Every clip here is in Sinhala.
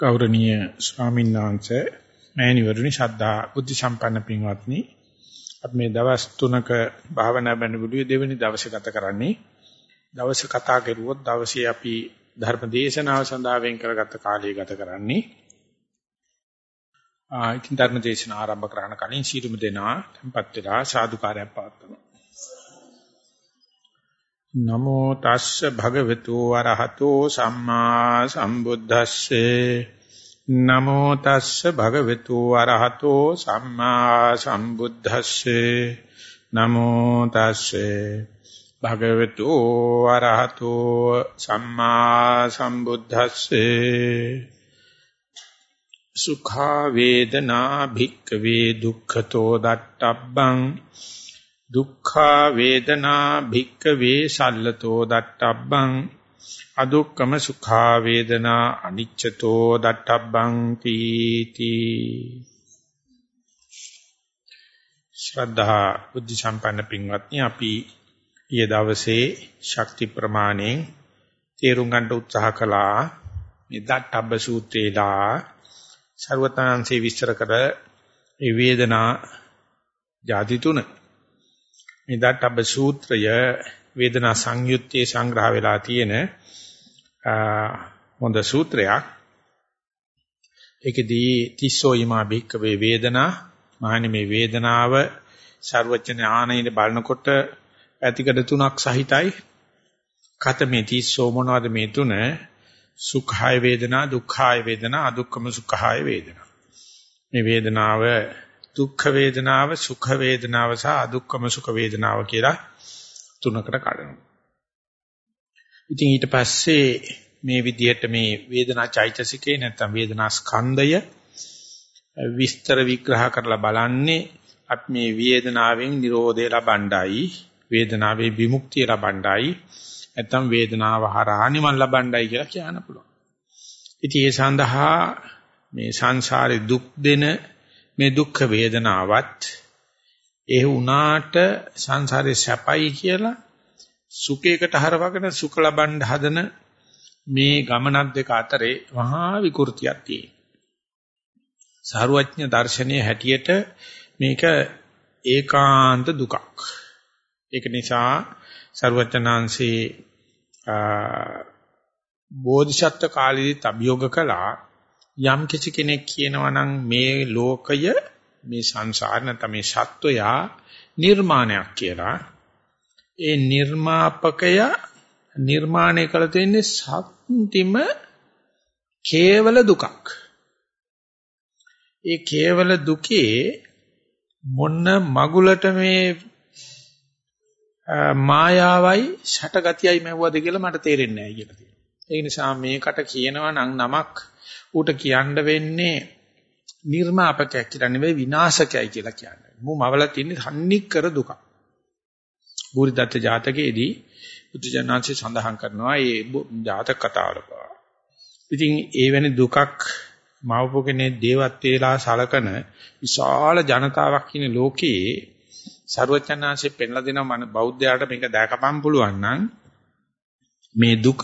ගෞරවනීය ස්වාමීන් වහන්සේ මෑණිවරුනි ශ්‍රද්ධා බුද්ධ සම්පන්න පින්වත්නි. අපි මේ දවස් තුනක භාවනා බණිබුඩුවේ දෙවෙනි දවසේ ගත කරන්නේ. දවස කතා කරුවොත් දවසේ අපි ධර්ම දේශනාව සඳහා වෙන් කරගත්ත කාලය ගත කරන්නේ. ආ ඉතින් ධර්ම දේශනාව ආරම්භ කරන කලින් සීලමු දෙනා tempත් වෙලා සාදුකාරයක් පවත්වනවා. නමෝ තස්ස භගවතු වරහතෝ සම්මා සම්බුද්දස්සේ නමෝ තස්ස භගවතු වරහතෝ සම්මා සම්බුද්දස්සේ නමෝ තස්සේ භගවතු වරහතෝ සම්මා සම්බුද්දස්සේ සුඛා වේදනා භික්ඛවේ දුක්ඛතෝ දට්ඨබ්බං දුක්ඛා වේදනා භික්ඛවේ සල්ලතෝ දට්ඨබ්බං අදුක්කම සුඛා වේදනා අනිච්චතෝ දට්ඨබ්බං තීති ශ්‍රද්ධා බුද්ධ සම්පන්න පින්වත්නි අපි ඊයේ දවසේ ශක්ති ප්‍රමාණයෙන් තේරුම් ගන්න උත්සාහ කළා මේ දට්ඨබ්බ සූත්‍රේලා ਸਰවතාන්සේ විස්තර කර ඒ වේදනා ಜಾති තුනේ මේ දට්ඨබ්බ සූත්‍රය වේදනා සංයුත්තේ සංග්‍රහ වෙලා තියෙන හොඳ සූත්‍රයක්. ඒකෙදී තිස්සෝ ීමා භික්කවේ වේදනා මහණනි මේ වේදනාව ਸਰවචන ආනයින බලනකොට පැතිකඩ තුනක් සහිතයි. කත මේ තිස්සෝ මොනවද මේ තුන? සුඛාය වේදනා, දුක්ඛාය වේදනා, අදුක්ඛම සුඛාය වේදනා. මේ වේදනාව දුක්ඛ වේදනාව, සුඛ වේදනාව සහ අදුක්ඛම සුඛ වේදනාව කියලා තුනකට කඩනවා. ඉතින් ඊට පස්සේ මේ විදිහට මේ වේදනා චෛතසිකේ නැත්නම් වේදනා ස්කන්ධය විස්තර විග්‍රහ කරලා බලන්නේ අපි මේ වේදනාවෙන් Nirodhe ලබණ්ඩයි වේදනාවේ විමුක්තිය ලබණ්ඩයි නැත්නම් වේදනාව හරහා නිවන් ලබණ්ඩයි කියලා කියන්න පුළුවන්. ඉතින් ඒ සඳහා මේ සංසාරේ දුක් දෙන මේ දුක්ඛ වේදනාවත් ඒ වුණාට සංසාරේ සැපයි කියලා සුඛයකට හරවගෙන සුඛ ලබන්න හදන මේ ගමනක් දෙක අතරේ මහා විකෘතියක් තියෙනවා. සාරවත්ඥ දර්ශනයේ හැටියට මේක ඒකාන්ත දුකක්. ඒක නිසා සර්වචනාංශේ බෝධිසත්ව කාලෙදිත් අභියෝග කළා යම් කිසි කෙනෙක් කියනවා නම් මේ ලෝකය මේ සංසාර නැත්නම් මේ සත්වයා නිර්මාණයක් කියලා ඒ නිර්මාපකය නිර්මාණය කළ තියෙන්නේ සත්‍තිම කේවල දුකක් ඒ කේවල දුකේ මොන මගුලට මේ මායාවයි ෂටගතියයි මැව්වද කියලා මට තේරෙන්නේ නැහැ කියලා තියෙනවා. ඒ නිසා මේකට කියනවා නම් නමක් ඌට කියන්න වෙන්නේ නිර්මාපකයක් කියලා නෙවෙයි විනාශකයයි කියලා කියන්නේ. මු මවලා තින්නේ සම්නික්කර දුක. බුරිදත්ත ජාතකයේදී බුදුජානන්සේ සඳහන් කරනවා මේ ජාතක කතාවල පවා. ඉතින් ඒ වෙන දුකක් මවපු කෙනේ දේවත් වේලා සලකන විශාල ජනතාවක් ඉන්න ලෝකයේ ਸਰවචනාංශේ පෙන්ලා දෙනවා මන බෞද්ධයාට මේක දැකපම් පුළුවන් නම් මේ දුක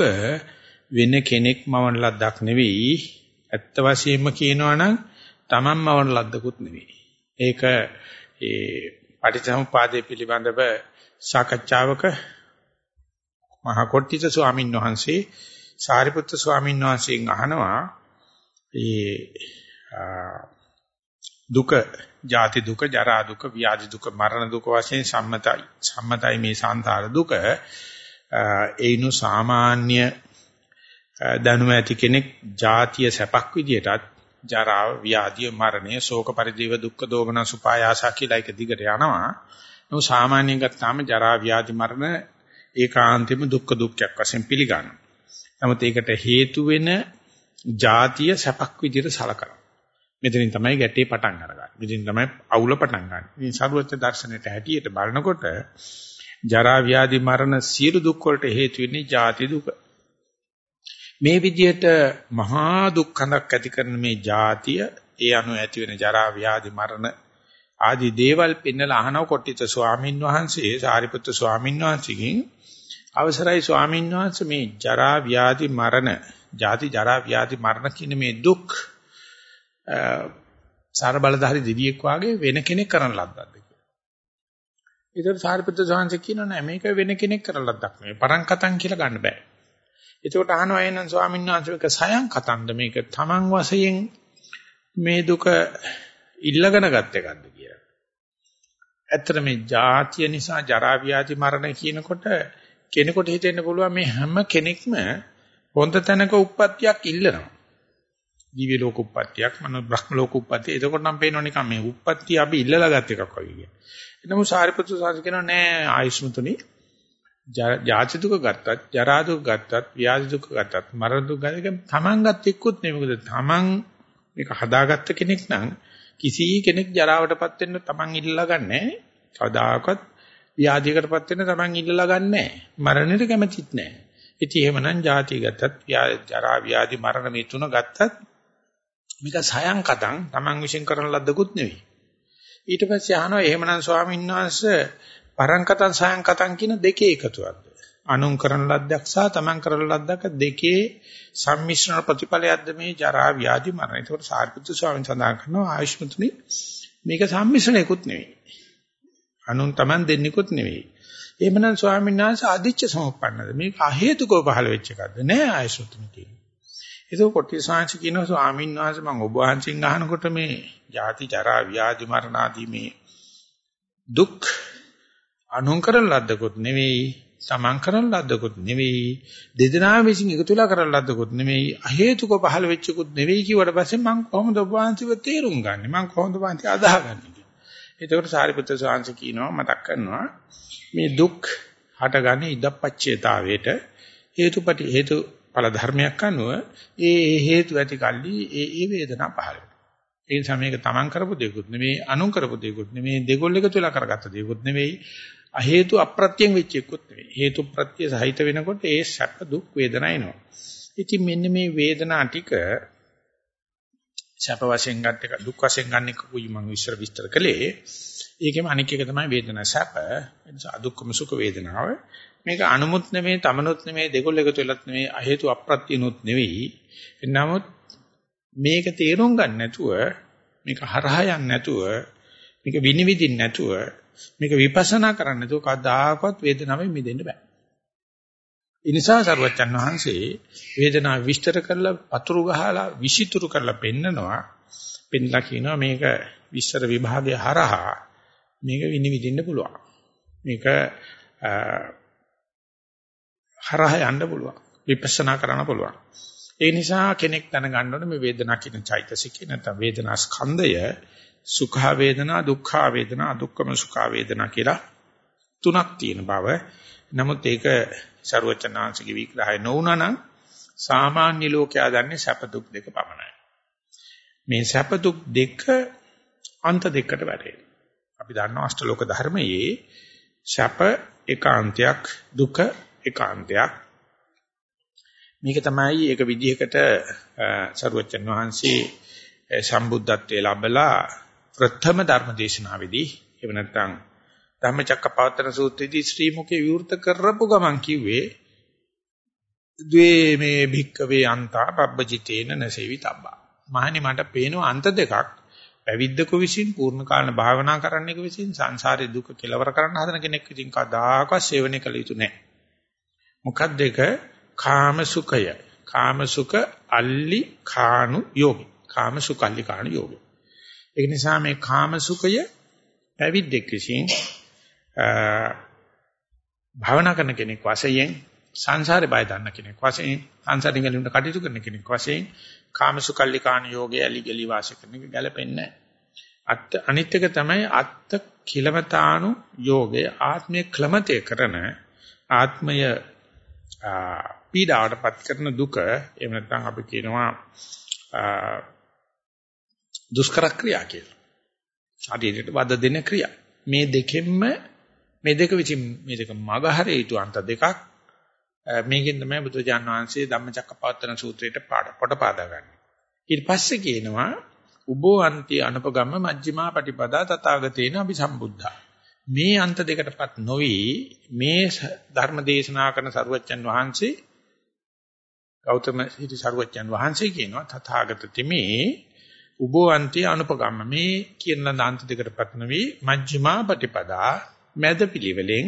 වෙන කෙනෙක් මවන ලද්දක් නෙවෙයි ඇත්ත වශයෙන්ම කියනවා නම් තමන්ම වන ලද්දකුත් නෙවෙයි. ඒක ඒ පටිච්චසමුපාදයේ පිළිබඳව සාකච්ඡාවක මහා කොට්ටිත ස්වාමීන් වහන්සේ සාරිපුත්‍ර ස්වාමීන් වහන්සේගෙන් අහනවා ඒ දුක, ජාති දුක, ජරා දුක, ව්‍යාධි දුක, මරණ දුක වශයෙන් සම්මතයි. සම්මතයි මේ සංසාර දුක. ඒිනු සාමාන්‍ය දැනුම ඇති කෙනෙක් ජාතිය සැපක් විදියටත් ජරාව, ව්‍යාධිය, මරණය, ශෝක පරිදේව දුක්ඛ දෝමන සුපායාසා කියලා එක දිගට යනවා. නෝ සාමාන්‍යයෙන් ගත්තාම ජරා, ව්‍යාධි, මරණ ඒකාන්තෙම දුක්ඛ දුක්ඛයක් වශයෙන් පිළිගන්නවා. නමුත් ඒකට හේතු වෙන ජාතිය සැපක් විදියට සලකනවා. මෙතනින් තමයි ගැටේ පටන් අරගන්නේ. මෙතනින් තමයි අවුල පටන් ගන්න. ඉතින් සරුවච්ච දර්ශනයට හැටියට බලනකොට ජරා ව්‍යාධි මරණ සියලු දුක් වලට හේතු වෙන්නේ ජාති දුක. මේ විදිහට මහා දුක්ඛඳක් ඇති කරන මේ ජාතිය ඒ අනුව ඇති වෙන ජරා ව්‍යාධි මරණ ආදී දේවල් පෙන්නලා අහනව කොට්ටිත ස්වාමින් වහන්සේ සාරිපුත්‍ර ස්වාමින් වහන්සේගෙන් අවසරයි ස්වාමින් වහන්සේ මේ ජරා ව්‍යාධි මරණ ජාති ජරා ව්‍යාධි මරණ කියන මේ දුක් සාර බලධාරි දෙවියෙක් වාගේ වෙන කෙනෙක් කරන ලද්දක්ද කියලා. ඒතර සාරිපුත්‍ර සාංශ කියනවා නෑ මේක වෙන කෙනෙක් කරන ලද්දක් නෙවෙයි. පරංකතන් කියලා ගන්න බෑ. එතකොට අහනවා එහෙනම් ස්වාමීන් වහන්සේ මේක සයන් කතන්ද මේක තමන් වශයෙන් මේ දුක ඉල්ලගෙන ගත් එකක්ද කියලා. ඇත්තට මේ ජාතිය නිසා ජරා ව්‍යාධි මරණ කියනකොට කෙනෙකුට හිතෙන්න පුළුවන් මේ හැම කෙනෙක්ම හොඳ තැනක උප්පත්තියක් ඉල්ලනවා. දිව්‍ය ලෝක උප්පත්තියක්, මනෝ බ්‍රහ්ම ලෝක උප්පත්තිය. එතකොට නම් පේනවා නිකන් මේ උප්පත්තිය අපි ඉල්ලලා ගත් එකක් වගේ කියන්නේ. එනමුත් සාරිපුත්‍ර සාංශ කියනවා නෑ ආයුෂ්මතුනි ජාති දුක ගත්තත්, ජරා දුක ගත්තත්, ව්‍යාධි දුක ගත්තත්, මරණ දුක ගත්තත් තමන් ගත් එක්කුත් නෙමෙයි. මොකද තමන් මේක හදාගත්ත කෙනෙක් නම් කිසි කෙනෙක් ජරාවටපත් වෙන්න තමන් ඉල්ලලා ගන්නෑ. කවදාකවත් ව්‍යාධියකටපත් වෙන්න තමන් ඉල්ලලා ගන්නෑ. මරණයට කැමතිත් නෑ. ඉතින් එහෙමනම් ජාති ගත්තත්, ජරා ව්‍යාධි මරණ මේ තුන ගත්තත් මේක සයන් කතං තමන් විශ්ින් කරන ලද්දකුත් නෙවෙයි. ඊට පස්සේ අහනවා එහෙමනම් ස්වාමීන් වහන්සේ පරංකතං සයන් කතං කියන දෙකේ එකතුවක්ද? අනුන් කරන ලද්දක් සහ තමන් කරන ලද්දක දෙකේ සම්මිශ්‍රණ ප්‍රතිඵලයක්ද මේ ජරා ව්‍යාධි මරණ. ඒකට සාරිපුත්තු ස්වාමීන් සඳහන් කරනවා ආයුෂ්මතුනි මේක සම්මිශ්‍රණයකුත් නෙවෙයි. අනුන් තමන් දෙන්නෙකුත් නෙවෙයි. එහෙමනම් ස්වාමීන් වහන්සේ අදිච්ච සමුප්පන්නද මේක අහේතුකව පහළ වෙච්ච එකක්ද නෑ ආයුෂ්මතුනි කියන්නේ. ඒක කොටිසාංශ කියනවා ස්වාමීන් වහන්සේ මම ඔබ වහන්සේගෙන් අහනකොට මේ ජාති ජරා ව්‍යාධි මරණ ආදී මේ දුක් අනුන් කරන ලද්දකුත් නෙවෙයි සමන් කරන ලද්දකුත් නෙවෙයි දෙදෙනා විසින් එකතු වෙලා කරන ලද්දකුත් නෙවෙයි අහේතුක පහළ වෙච්චකුත් නෙවෙයි කිව්වට පස්සේ මම කොහොමද ඔබ වහන්සේව තේරුම් ගන්නෙ? මම කොහොමද වහන්සේ අදාහගන්නේ එතකොට සාරිපුත්‍ර සාංශ කියනවා මතක් කරනවා මේ දුක් හටගන්නේ ඉදප්පච්චේතාවයට හේතුපටි හේතු ඵල ධර්මයක් අනුව ඒ හේතු ඇති කල්ලි ඒ ඒ වේදනා පහළ වෙනවා. ඒ නිසා මේක තමන් කරපු දෙයක්වත් නෙමෙයි අනුන් කරපු දෙයක්වත් නෙමෙයි දෙගොල්ල එකතු වෙලා කරගත්ත දෙයක්වත් නෙමෙයි අ හේතු අප්‍රත්‍යයෙන් වෙච්ච එකක්වත් නෙමෙයි. හේතු ප්‍රත්‍ය සහිත වෙනකොට ඒ සැප දුක් වේදනා එනවා. ඉතින් මෙන්න මේ වේදනා ටික සැප වශයෙන් ගන්න එක දුක් වශයෙන් ගන්න එක කුයි මම විස්තර විස්තර කළේ. ඒකෙම අනික් එක තමයි වේදනා සැප. ඒ නිසා අදුක්කම සුඛ වේදනාව. මේක අනුමුත් නෙමෙයි, තමනුත් නෙමෙයි, දෙකොල්ල එකතු වෙලත් නෙමෙයි, අ හේතු අප්‍රත්‍යනුත් නෙවෙයි. නමුත් මේක තේරුම් ගන්න නැතුව, මේක හරහා යන්නේ නැතුව, මේක විනිවිදින්න නැතුව, මේක විපස්සනා කරන්න නැතුව කවදාකවත් වේදනාවෙන් මිදෙන්න බෑ. ඒ නිසා සරුවච්චන් වහන්සේ වේදනාව විස්තර කරලා පතුරු ගහලා විසිතුරු කරලා පෙන්නනවා. පෙන්නලා කියනවා මේක විස්තර විභාගය හරහා මේක විනිවිදින්න පුළුවන්. මේක හරහා යන්න පුළුවන්. විපස්සනා කරන්න පුළුවන්. ඒ නිසා කෙනෙක් දැනගන්න ඕනේ මේ වේදනා කියන චෛතසිකේ නැත්නම් වේදනා ස්කන්ධය සුඛ වේදනා, දුක්ඛ වේදනා, අදුක්ඛම සුඛ වේදනා කියලා තුනක් තියෙන බව. නමුත් ඒක ਸਰවචනාංශික විග්‍රහය නොවුනා නම් සාමාන්‍ය ලෝකයා දන්නේ සැප දුක් දෙක පමණයි. මේ සැප දුක් දෙක අන්ත දෙකට වැටෙනවා. අපි දන්නවා අෂ්ටලෝක ධර්මයේ සැප ඒකාන්තයක් දුක ඒකාන්තයක්. මේක තමයි ඒක විදිහකට සරුවච්චන් වහන්සේ සම්බුද්ධත්වයේ ලැබලා ප්‍රථම ධර්ම දේශනාවේදී එහෙම නැත්නම් ධම්මචක්කපවත්තන සූත්‍රයේදී ශ්‍රී මුකේ විවෘත කරපු ගමන් කිව්වේ ද්වේ මේ භික්කවේ අන්තා පබ්බජිතේන නසෙවි තබ්බා. මහණනි මට පේනවා අන්ත දෙකක්. පැවිද්දකු විසින් පූර්ණ කාලන භාවනා කරන්නෙකු විසින් සංසාරේ දුක කෙලවර කරන්න හදන කෙනෙක් විසින් කදාකවත් සේවනය කළ යුතු නැහැ. මොකක්ද ඒක? කාම සුඛය. කාම සුඛ අල්ලි කාණු යෝගි. කාම සුඛ අල්ලි කාණු යෝගි. ඒ නිසා මේ කාම සුඛය පැවිද්දෙක් විසින් භාවනා කරන කෙනෙක් වශයෙන් සංසාරේ බය දන්න කෙනෙක් වශයෙන් සංසාරින් ගැලවෙන්න කටයුතු කරන කෙනෙක් වශයෙන් කාම සුඛ අල්ලි කාණු යෝගය ඇලි ගලි වාසය කරන එක ගැලපෙන්නේ අත් අනිත් එක තමයි අත්ත් කිලමතාණු යෝගය ආත්මය ක්ලමතේ කරන ආත්මය පීඩාවටපත් කරන දුක එහෙම නැත්නම් අපි කියනවා දුෂ්කර ක්‍රියා කියලා. ශරීරයට වද දෙන ක්‍රියා. මේ දෙකෙන්ම මේ දෙක විසින් මේ දෙක මගහරේ යුතු අන්ත දෙකක් මේකෙන් තමයි බුදුජාන් වහන්සේ ධම්මචක්කපවත්තන සූත්‍රයට පොට පාදා ගන්න. ඊට පස්සේ කියනවා උබෝ අන්ති අනුපගම්ම මජ්ක්‍ධිමා පටිපදා තථාගතේන අபிසම්බුද්ධා. මේ අන්ත දෙකටපත් නොවි මේ ධර්ම දේශනා කරන සරුවච්චන් වහන්සේ ගෞතම සිටි සරුවච්චන් වහන්සේ කියනවා තථාගත තෙමේ උබෝන්ති අනුපගම්ම. මේ කියන දාන්ත දෙකටපත් නොවි මජ්ක්‍ධිමා පටිපදා මැද පිළිවෙලෙන්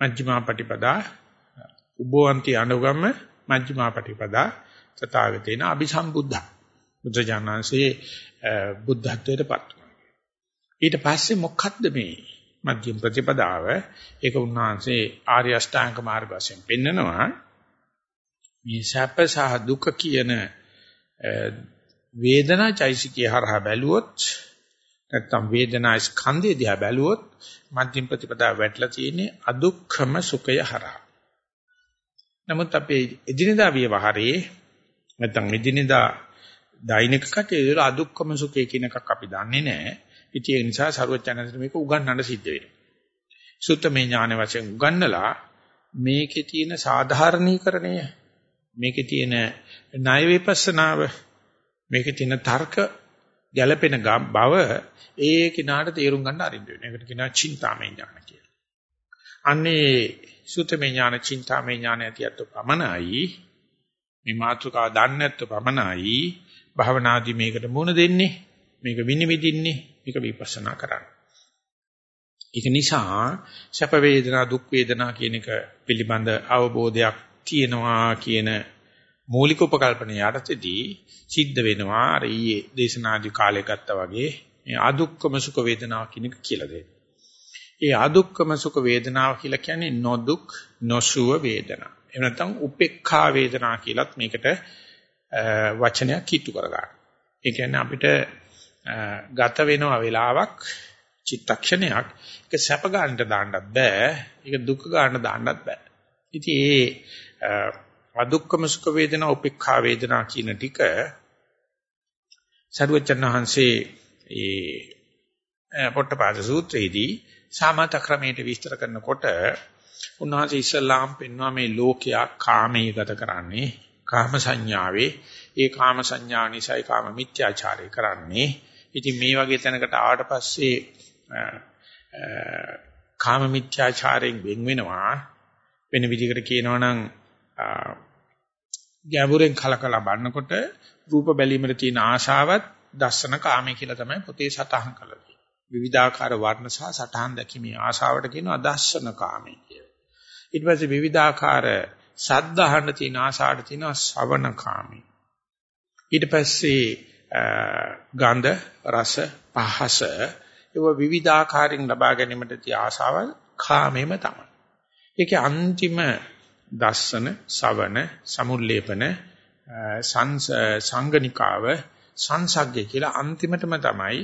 මජ්ක්‍ධිමා පටිපදා උබෝන්ති අනුගම්ම මජ්ක්‍ධිමා පටිපදා තථාගතේන අபிසම්බුද්ධ බුද්ධජානන්සේ බුද්ධත්වයටපත් ඊට පස්සේ මොකක්ද මේ මධ්‍යම ප්‍රතිපදාව? ඒක උන්වහන්සේ ආර්ය අෂ්ටාංග මාර්ග වශයෙන් පෙන්නනවා. මේ සැප සහ දුක කියන වේදනා චෛසිකය හරහා බැලුවොත් නැත්තම් වේදනා ස්කන්ධය දිහා බැලුවොත් මධ්‍යම ප්‍රතිපදාව වැටලා තියෙන්නේ අදුක්ඛම සුඛය හරහා. නමුත් අපේ එදිනදා ව්‍යවහාරයේ නැත්තම් එදිනදා දෛනික කටයුතු අදුක්ඛම සුඛය කියන එකක් අපි දන්නේ නැහැ. ඉතින් ඒ නිසා ਸਰවඥාන්සේ මේක උගන්වන්න සිද්ධ වෙනවා. සුත්තමේ ඥාන වශයෙන් උගන්නලා මේකේ තියෙන සාධාරණීකරණය මේකේ තියෙන ණය විපස්සනාව මේකේ තියෙන තර්ක ගැළපෙන බව ඒ කිනාට තේරුම් ගන්න අරින්න වෙනවා. ඒකට කියනවා චින්තාමය ඥාන කියලා. අන්නේ සුතමේ ඥාන චින්තාමය ඥාන ඇතියත් පමණයි මේ මාතෘකාව දන්නේ නැත්නම් පමණයි භවනාදී මේකට මුණ දෙන්නේ මේක විනිවිදින්නේ මේක විපස්සනා කරන්නේ. ඒක නිසා සැප වේදනා දුක් වේදනා කියන එක පිළිබඳ අවබෝධයක් තියෙනවා කියන මූලික උපකල්පන යටතේදී සිද්ධ වෙනවා අර ඊයේ දේශනාදි කාලේ ගත්තා වගේ මේ අදුක්කම සුඛ වේදනාව කියන එක කියලා දෙන්න. ඒ අදුක්කම සුඛ වේදනාව කියලා කියන්නේ නොදුක් නොසුව වේදනා. එහෙම නැත්නම් උපේක්ඛා වේදනා කියලත් මේකට වචනයක් කිට්ටු කරගන්න. ඒ කියන්නේ අපිට ගත වෙනවා වෙලාවක් චිත්තක්ෂණයක් ඒක සැප ගන්නට දාන්නත් බෑ ඒක දුක් ගන්න දාන්නත් බෑ ඉතින් ඒ අදුක්කම සුඛ වේදනා උපේක්ඛා වේදනා කියන ටික සරුවචන් වහන්සේ ඒ පොට්ටපාද සූත්‍රයේදී සාමත ක්‍රමයට විස්තර කරනකොට උන්වහන්සේ ඉස්ලාම් පෙන්වනවා මේ ලෝකයා කාමයේ ගත කරන්නේ කාම සංඥාවේ. ඒ කාම සංඥා නිසායි කාම මිත්‍යාචාරය කරන්නේ. ඉතින් මේ වගේ තැනකට ආවට පස්සේ කාම මිත්‍යාචාරයෙන් වෙන් වෙනවා. වෙන විදිහකට කියනවා නම් ගැඹුරෙන් කලකලා බලනකොට රූප බැලීමේ තියෙන ආශාවත් දස්සන කාමයේ කියලා තමයි පොතේ සටහන් කළා තියෙන්නේ. විවිධාකාර වර්ණ සහ සටහන් දැකීමේ ආශාවට කියනවා දස්සන කාමයේ කියලා. ඊට පස්සේ විවිධාකාර ශබ්ද අහන්න තියෙන ආශාවට තියෙනවා ශ්‍රවණ කාමයේ. ඊට පස්සේ ගන්ධ රස පහස ඒව විවිධාකාරයෙන් ලබා ගැනීමට තිය ආශාවල් කාමෙම තමයි. ඒකේ අන්තිම දස්සන, සවන, සමුල්ලේපන, සංගනිකාව, සංසග්ගය කියලා අන්තිමටම තමයි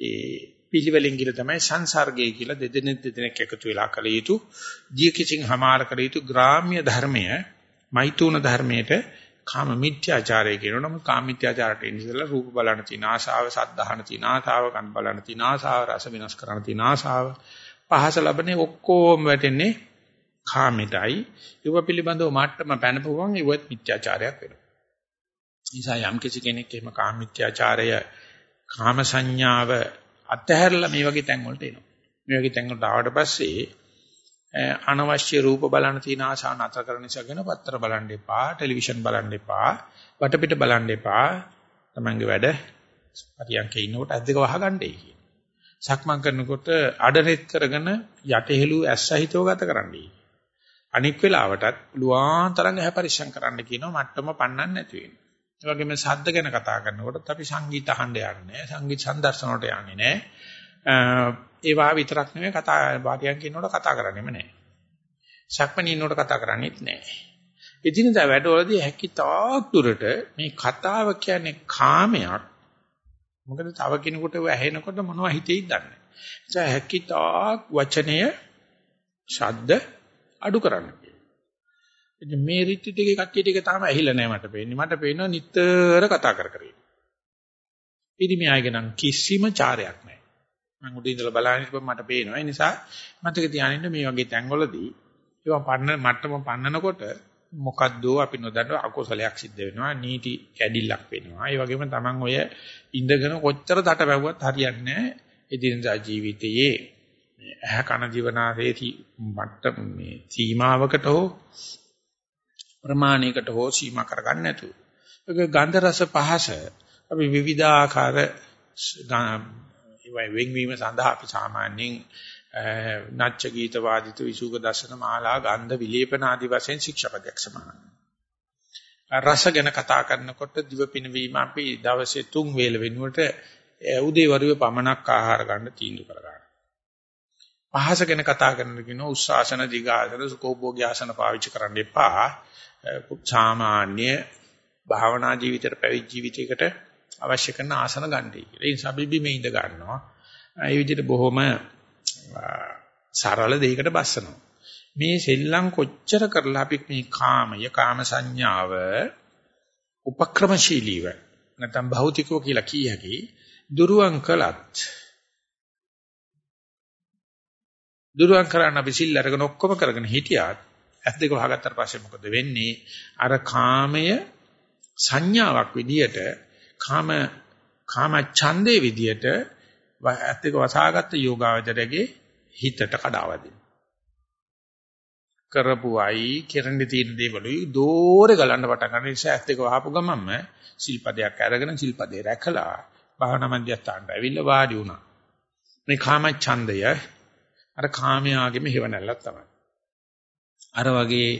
ඒ පිළිවෙලින් ගිල තමයි සංසර්ගය කියලා දෙදෙනෙක් දෙදෙනෙක් එකතු වෙලා කළ යුතු දිය කිසිං හමාර කළ යුතු ග්‍රාම්‍ය ධර්මය මෛතුන ධර්මයට කාම මිත්‍යාචාරය කියනවා. නමුත් කාම මිත්‍යාචාරයට ඉඳලා රූප බලන තියෙන ආශාව, සද්ධාහන තියෙන ආශාව, කන් බලන තියෙන ආශාව, රස විනාශ කරන තියෙන ආශාව, පහස ලබන්නේ ඔක්කොම වැටෙන්නේ කාමෙටයි. ඒව පිළිබඳව මට්ටම පැනපුවම ඒවත් මිත්‍යාචාරයක් වෙනවා. නිසා යම් කිසි කෙනෙක් එහෙම කාම මිත්‍යාචාරය කාම සංඥාව අත්හැරලා මේ වගේ තැන් වලට එනවා. මේ වගේ තැන් වලට ආවට පස්සේ අනවශ්‍ය රූප බලන්න තියෙන ආශා නතර කරන නිසා කියන පත්‍ර බලන්න එපා, ටෙලිවිෂන් බලන්න එපා, වටපිට බලන්න එපා. තමන්ගේ වැඩ පරියන්කේ ඉන්නකොට ඇද්දක වහගන්නයි කියන. සක්මන් කරනකොට අඩනෙත් කරගෙන යටහෙළු ඇස්සහිතව ගත කරන්නයි. අනික් වෙලාවටත් පුළුවන් තරම් ඇහැ පරිස්සම් කරන්න කියනවා මට්ටම පන්නන්න නැති වෙන. ඒ වගේම ශබ්ද ගැන කතා කරනකොටත් අපි සංගීත අහන්න යන්නේ නැහැ. සංගීත සම්දර්ශන වලට යන්නේ නැහැ. ඒවා විතරක් නෙමෙයි කතා වාක්‍යයක් කියනකොට කතා කරන්නේම නැහැ. සක්මණේ ඉන්නකොට කතා කරන්නේත් නැහැ. එදිනදා වැඩවලදී හැකි තාක් දුරට මේ කතාව කියන්නේ කාමයක්. මොකද තව කෙනෙකුට ඇහෙනකොට මොනවද හිතෙයිද දන්නේ නැහැ. ඒ නිසා හැකි තාක් වචනය ශබ්ද අඩු කරන්න ඉතින් මේ රිට්ටි ටිකේ කට්ටිය ටික තාම ඇහිලා නැහැ මට පේන්නේ. මට පේනවා නිතර කතා කර කර ඉන්න. ඉතින් මේ ආයගෙන කිසිම චාරයක් නැහැ. මම උඩින් ඉඳලා බලන ඉතින් මට පේනවා. ඒ නිසා මතක තියාගන්න මේ වගේ තැන්වලදී ඒවා පන්න මට්ටම පන්නනකොට මොකද්ද අපි නොදන්න අකුසලයක් සිද්ධ වෙනවා. නීති කැඩිල්ලක් වෙනවා. ඒ වගේම Taman ඔය ඉඳගෙන කොච්චර තට වැවුවත් හරියන්නේ නැහැ. එදිනදා ජීවිතයේ ඇහ කන ජීවනාසේ මට්ටම මේ සීමාවකට හෝ ප්‍රමාණයකට හෝ සීමා කරගන්න නැතුව. ඒක ගන්ධ රස පහස අපි විවිධාකාර වෙන්වීම සඳහා අපි සාමාන්‍යයෙන් නච්ච ගීත වාදිත විසුක දර්ශන මාලා ගන්ධ විලේපන ආදී වශයෙන් ශික්ෂාපදයක් සමානයි. රස ගැන කතා කරනකොට දිව පිනවීම අපි දවසේ තුන් වේල වෙනුවට උදේ වරුවේ පමණක් ආහාර ගන්න තීන්දුව කරගන්නවා. පහස ගැන කතා කරනකොට කියන උස්සාසන දිගාසන සුකෝභෝගී ආසන පාවිච්චි කරන්න එපා. සාමාන්‍ය භාවනා ජීවිතයට පැවිදි ජීවිතයකට අවශ්‍ය කරන ආසන ගන්නයි කියලා. ඒ නිසා බිබි මේ ඉඳ ගන්නවා. ඒ විදිහට බොහොම සරල දෙයකට බස්සනවා. මේ සෙල්ලම් කොච්චර කරලා අපි මේ කාමය, කාම සංඥාව උපක්‍රමශීලීව නැත්නම් භෞතිකව කියලා කිය හැකි දුරුවන් කළත් දුරුවන් කරන්න අපි සිල් අරගෙන ඔක්කොම කරගෙන හිටියත් ඇස් දෙක වහගත්තාට පස්සේ මොකද වෙන්නේ? අර කාමය සංඥාවක් විදියට කාම කාම ඡන්දේ විදියට ඇස් දෙක වසාගත්ත යෝගාවචරයේ හිතට කඩාවදින. කරපුවයි කෙරෙන්න තියෙන දේවලුයි දෝරේ ගලන්න පටන් ගන්න නිසා ඇස් දෙක වහපු ගමන්ම සිල්පදයක් අරගෙන සිල්පදේ රැකලා භාවනා මධ්‍යස්ථානට ඇවිල්ලා වාඩි වුණා. මේ කාම ඡන්දය අර කාමයාගෙම හේවණල්ලක් තමයි. අර වගේ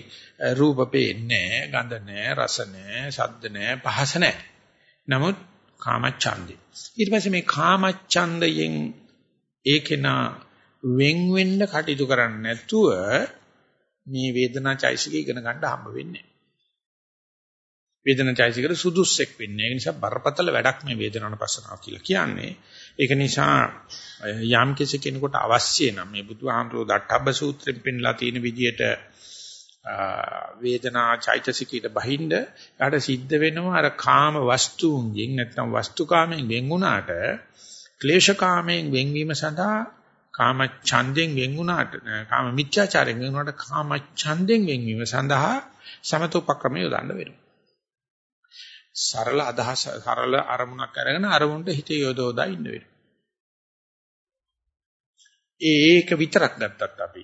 රූප පේන්නේ ගඳ නැහැ, රස නැහැ, ශබ්ද නැහැ, පහස නැහැ. නමුත් කාමච්ඡන්දේ. ඊට පස්සේ මේ කාමච්ඡන්දයෙන් ඒකේනා වෙන් වෙන්න කටයුතු කරන්නේ නැතුව මේ වේදනා චෛසික ඉගෙන ගන්න හම්බ වෙන්නේ වේදනා චෛසිකර සුදුස්සෙක් වෙන්නේ. ඒ නිසා බරපතල වැඩක් මේ වේදනානුපස්සනාව කියලා කියන්නේ. ඒක නිසා යම් කෙනෙකුට අවශ්‍ය නම් මේ බුදුහාමුදුරුවෝ දට්ඨබ්බ සූත්‍රයෙන් පෙන්ලා තියෙන විදිහට වේදනා චෛතසිකයට බහින්ද යාට සිද්ධ වෙනවා අර කාම වස්තුන්ගෙන් නැත්නම් වස්තුකාමයෙන් වෙන් වුණාට ක්ලේශකාමයෙන් වෙන්වීම සඳහා කාම ඡන්දයෙන් වෙන් වුණාට කාම මිත්‍යාචාරයෙන් වෙන් වුණාට කාම ඡන්දයෙන් වෙන්වීම සඳහා සමතෝපක්‍රමය යොදන්න වෙනවා. සරල අදහස සරල අරමුණක් අරගෙන අරමුණට හිත යොදවලා ඉන්න වෙනවා. ඒක විතරක් ගත්තත් අපි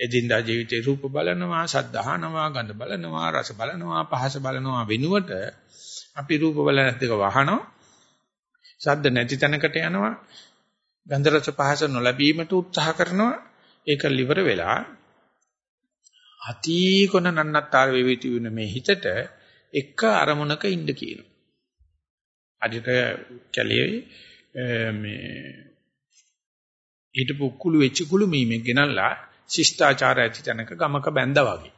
එදින්දා ජීවිතේ රූප බලනවා, ශබ්ද අහනවා, ගන්ධ බලනවා, රස බලනවා, පහස බලනවා වෙනුවට අපි රූප බලන දෙක වහනවා. ශබ්ද නැති තැනකට යනවා. ගන්ධ රස පහස නොලැබීමට උත්සාහ කරනවා. ඒක liver වෙලා අතීකොන නන්නත්තර වෙවිති වෙන මේ හිතට එක අරමුණක ඉන්න කියනවා. අදිට කැලේ මේ හිටපු කුළු වෙච්ච කුළු මීමෙක් ගෙනල්ලා ශිෂ්ටාචාර ඇති තැනක ගමක බැඳා වගේ.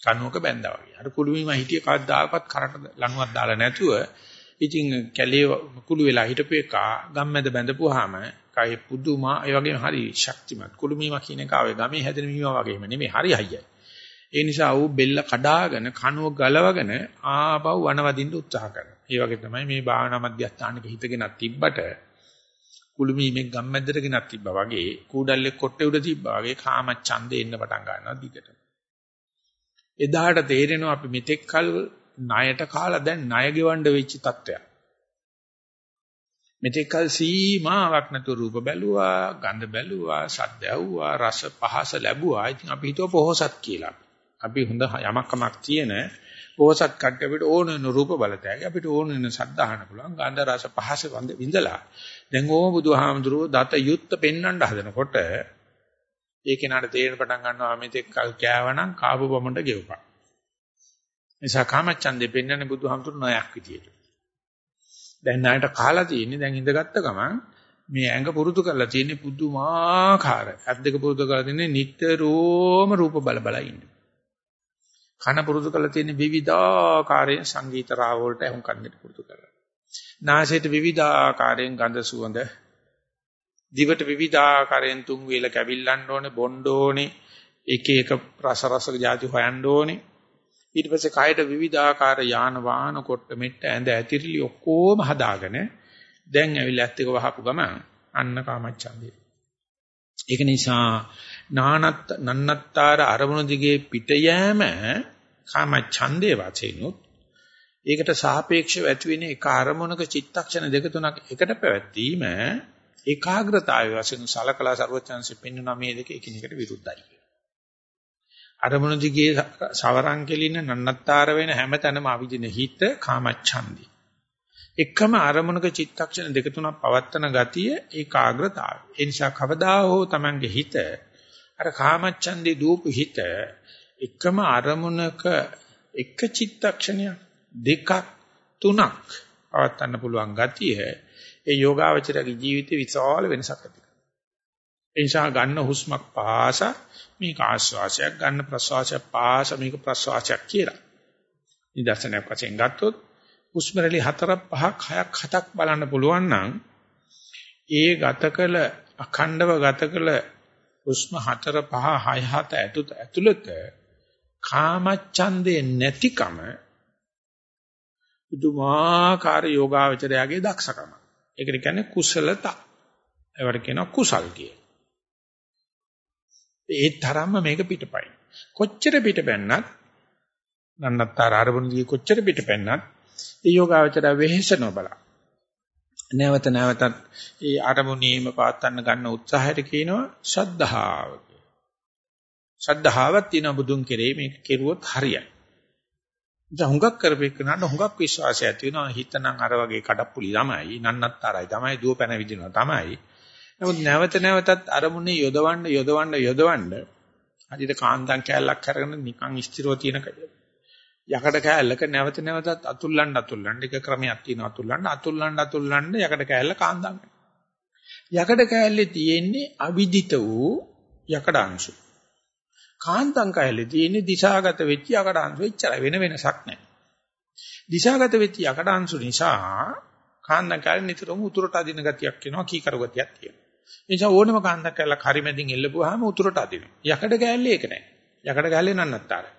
කණුවක බැඳා වගේ. අර කුළුමීම හිටිය කවදාකවත් කරට ලණුවක් දාලා නැතුව ඉතින් කැලේ කුළු වෙලා හිටපු එක ගම්මැද බැඳපුවාම කයි පුදුමා ඒ වගේම හරි ශක්තිමත් කුළුමීම කියන එක ආවේ ගමේ හැදෙන මීම වගේම නෙමෙයි හරි හයියයි. ඒ නිසා ඌ බෙල්ල කඩාගෙන කණුව ගලවගෙන ආපහු වනවදින්න උත්සාහ කරනවා. ඒ වගේ තමයි මේ භාවනා මධ්‍යස්ථානක හිතගෙන තිබ්බට කුළුමීමෙන් ගම්මැද්දට ගෙනත් තිබ්බා වගේ කූඩල්ලේ කොට්ටේ උඩ තිබ්බා වගේ කාම ඡන්දේ එන්න පටන් ගන්නවා දිගට. එදාට තේරෙනවා අපි මෙතෙක් කල ණයට කාලා දැන් ණය ගෙවන්න වෙච්ච තත්ත්වයක්. මෙතෙක් කල සීමාවක් නැතුව රූප බැලුවා, ගන්ධ බැලුවා, ශබ්ද ඇහුවා, රස පහස ලැබුවා. ඉතින් අපි හිතුව පොහොසත් කියලා. අපි හොඳ යමක් කමක් තියෙන පොහොසත් කට්ට අපිට ඕන වෙන රූප බලතැයි අපිට ඕන වෙන ශබ්ද අහන්න පුළුවන්. ගන්ධ රස පහස විඳලා දැන් ඕම බුදුහාමුදුරුවෝ දත යුත්ත පෙන්වන්න හදනකොට ඒ කෙනාට තේරෙන පටන් ගන්නවා මෙතෙක් කල් කෑවනම් කාපු බමුණට ගෙවපන්. නිසා කාමච්ඡන්දේ පෙන්වන්නේ බුදුහාමුදුරුවෝ නයක් විදියට. දැන් ණයට කාලා තියෙන්නේ දැන් ඉඳගත්ත ගමන් මේ ඇඟ පුරුදු කරලා තියෙන්නේ පුදුමාකාර. අත් දෙක පුරුදු කරලා තියෙන්නේ නිට්ටරෝම රූප බල බල ඉන්නේ. කන පුරුදු කරලා තියෙන්නේ විවිධාකාරයෙන් සංගීත රාව වලට අහුම් කන්නට පුරුදු කරලා. නාසයට විවිධාකාරයෙන් ගඳ සුවඳ දිවට විවිධාකාරයෙන් තුන් වේල කැවිල්ලන්න ඕනේ බොන්න ඕනේ එක එක රස රස જાති හොයන්න ඕනේ ඊට පස්සේ කයට විවිධාකාර යාන වාහන කොට මෙට්ට ඇඳ ඇතිරිලි ඔක්කොම හදාගෙන දැන් ඇවිල්ලා ඇත්ත එක වහපු ගමන් අන්න කාමච්ඡන්දේ ඒක නිසා නානත් නන්නත්තර අරමුණු දිගේ පිට යෑම කාමච්ඡන්දේ වශයෙන්ුත් ඒකට සාපේක්ෂව ඇති වෙන එක අරමුණක චිත්තක්ෂණ දෙක තුනක් එකට පැවැත්වීම ඒකාග්‍රතාවය වශයෙන් සලකලා ਸਰවචන්සි පෙන්වන මේ දෙක එකිනෙකට විරුද්ධයි. අරමුණු දිගේ සවරන් කෙලින නන්නත්තර වෙන හැමතැනම අවිදින හිත කාමච්ඡන්දි. එකම අරමුණක චිත්තක්ෂණ දෙක තුනක් පවත්තන ගතිය ඒකාග්‍රතාවය. ඒ නිසා කවදා හෝ Tamange හිත අර කාමච්ඡන්දේ දූපු හිත එකම අරමුණක එක චිත්තක්ෂණයක් දෙකක් තුනක් පවත්වන්න පුළුවන් ගතිය ඒ යෝගාවචරයේ ජීවිතේ විශාල වෙනසක් ඇති ඒ නිසා ගන්න හුස්මක් පාස මේක ආශ්වාසයක් ගන්න ප්‍රශ්වාසයක් පාස මේක ප්‍රශ්වාසයක් කියලා. නිදර්ශනයක් වශයෙන් ගත්තොත් හුස්ම රැලි 4ක් 5ක් 6ක් 7ක් බලන්න පුළුවන් නම් ඒ ගත කළ අඛණ්ඩව ගත කළ හුස්ම 4 5 6 7 ඇතුළත කාමච්ඡන්දේ නැතිකම පුදුමාකාර යෝගාවචරයාගේ දක්ෂකම. ඒකට කියන්නේ කුසලතා. ඒවට කියනවා කුසල් කිය. ඒ තරම්ම මේක පිටපයින්. කොච්චර පිටපැන්නත් නන්නත්තර ආරමුණදී කොච්චර පිටපැන්නත් ඒ යෝගාවචරය වෙහෙස නොබලා. නැවත නැවතත් ඒ ආරමුණීම පාත්තන්න ගන්න උත්සාහයට කියනවා ශද්ධාව. ශද්ධාවක් තියෙන බුදුන් කෙරේ මේක කෙරුවොත් හරියයි. දැන් හුඟක් කරපෙන්නාට හුඟක් විශ්වාසය ඇති වෙනවා හිතනම් අර වගේ කඩප්පුලි තමයි නන්නත්තරයි තමයි දුව පැන විදිනවා තමයි. නමුත් නැවත නැවතත් අරමුණේ යොදවන්න යොදවන්න යොදවන්න හදිද කාන්දම් කෑල්ලක් අරගෙන නිකන් ස්ථිරව තියෙන යකඩ කෑල්ලක නැවත නැවතත් අතුල්ලන්න අතුල්ලන්න එක ක්‍රමයක් තියෙනවා අතුල්ලන්න අතුල්ලන්න අතුල්ලන්න යකඩ කෑල්ල කාන්දම් යකඩ කෑල්ලේ තියෙන්නේ අවිදිත වූ යකඩ අංශු. කාන්තං කයලේ තියෙන්නේ දිශාගත වෙච්ච යකඩ අංශු එච්චරයි වෙන වෙනසක් නැහැ. දිශාගත වෙච්ච යකඩ අංශු නිසා කාන්තං කයලේ නිතරම උතුරට අදින ගතියක් එනවා කීකරු ගතියක් තියෙනවා. ඒ නිසා ඕනම කාන්තං කයලක් හරිමැදින් එල්ලපුවාම උතුරට අදිනවා. යකඩ කයල්ලේ ඒක නැහැ. යකඩ කයල්ලේ නන්නත්තරයි.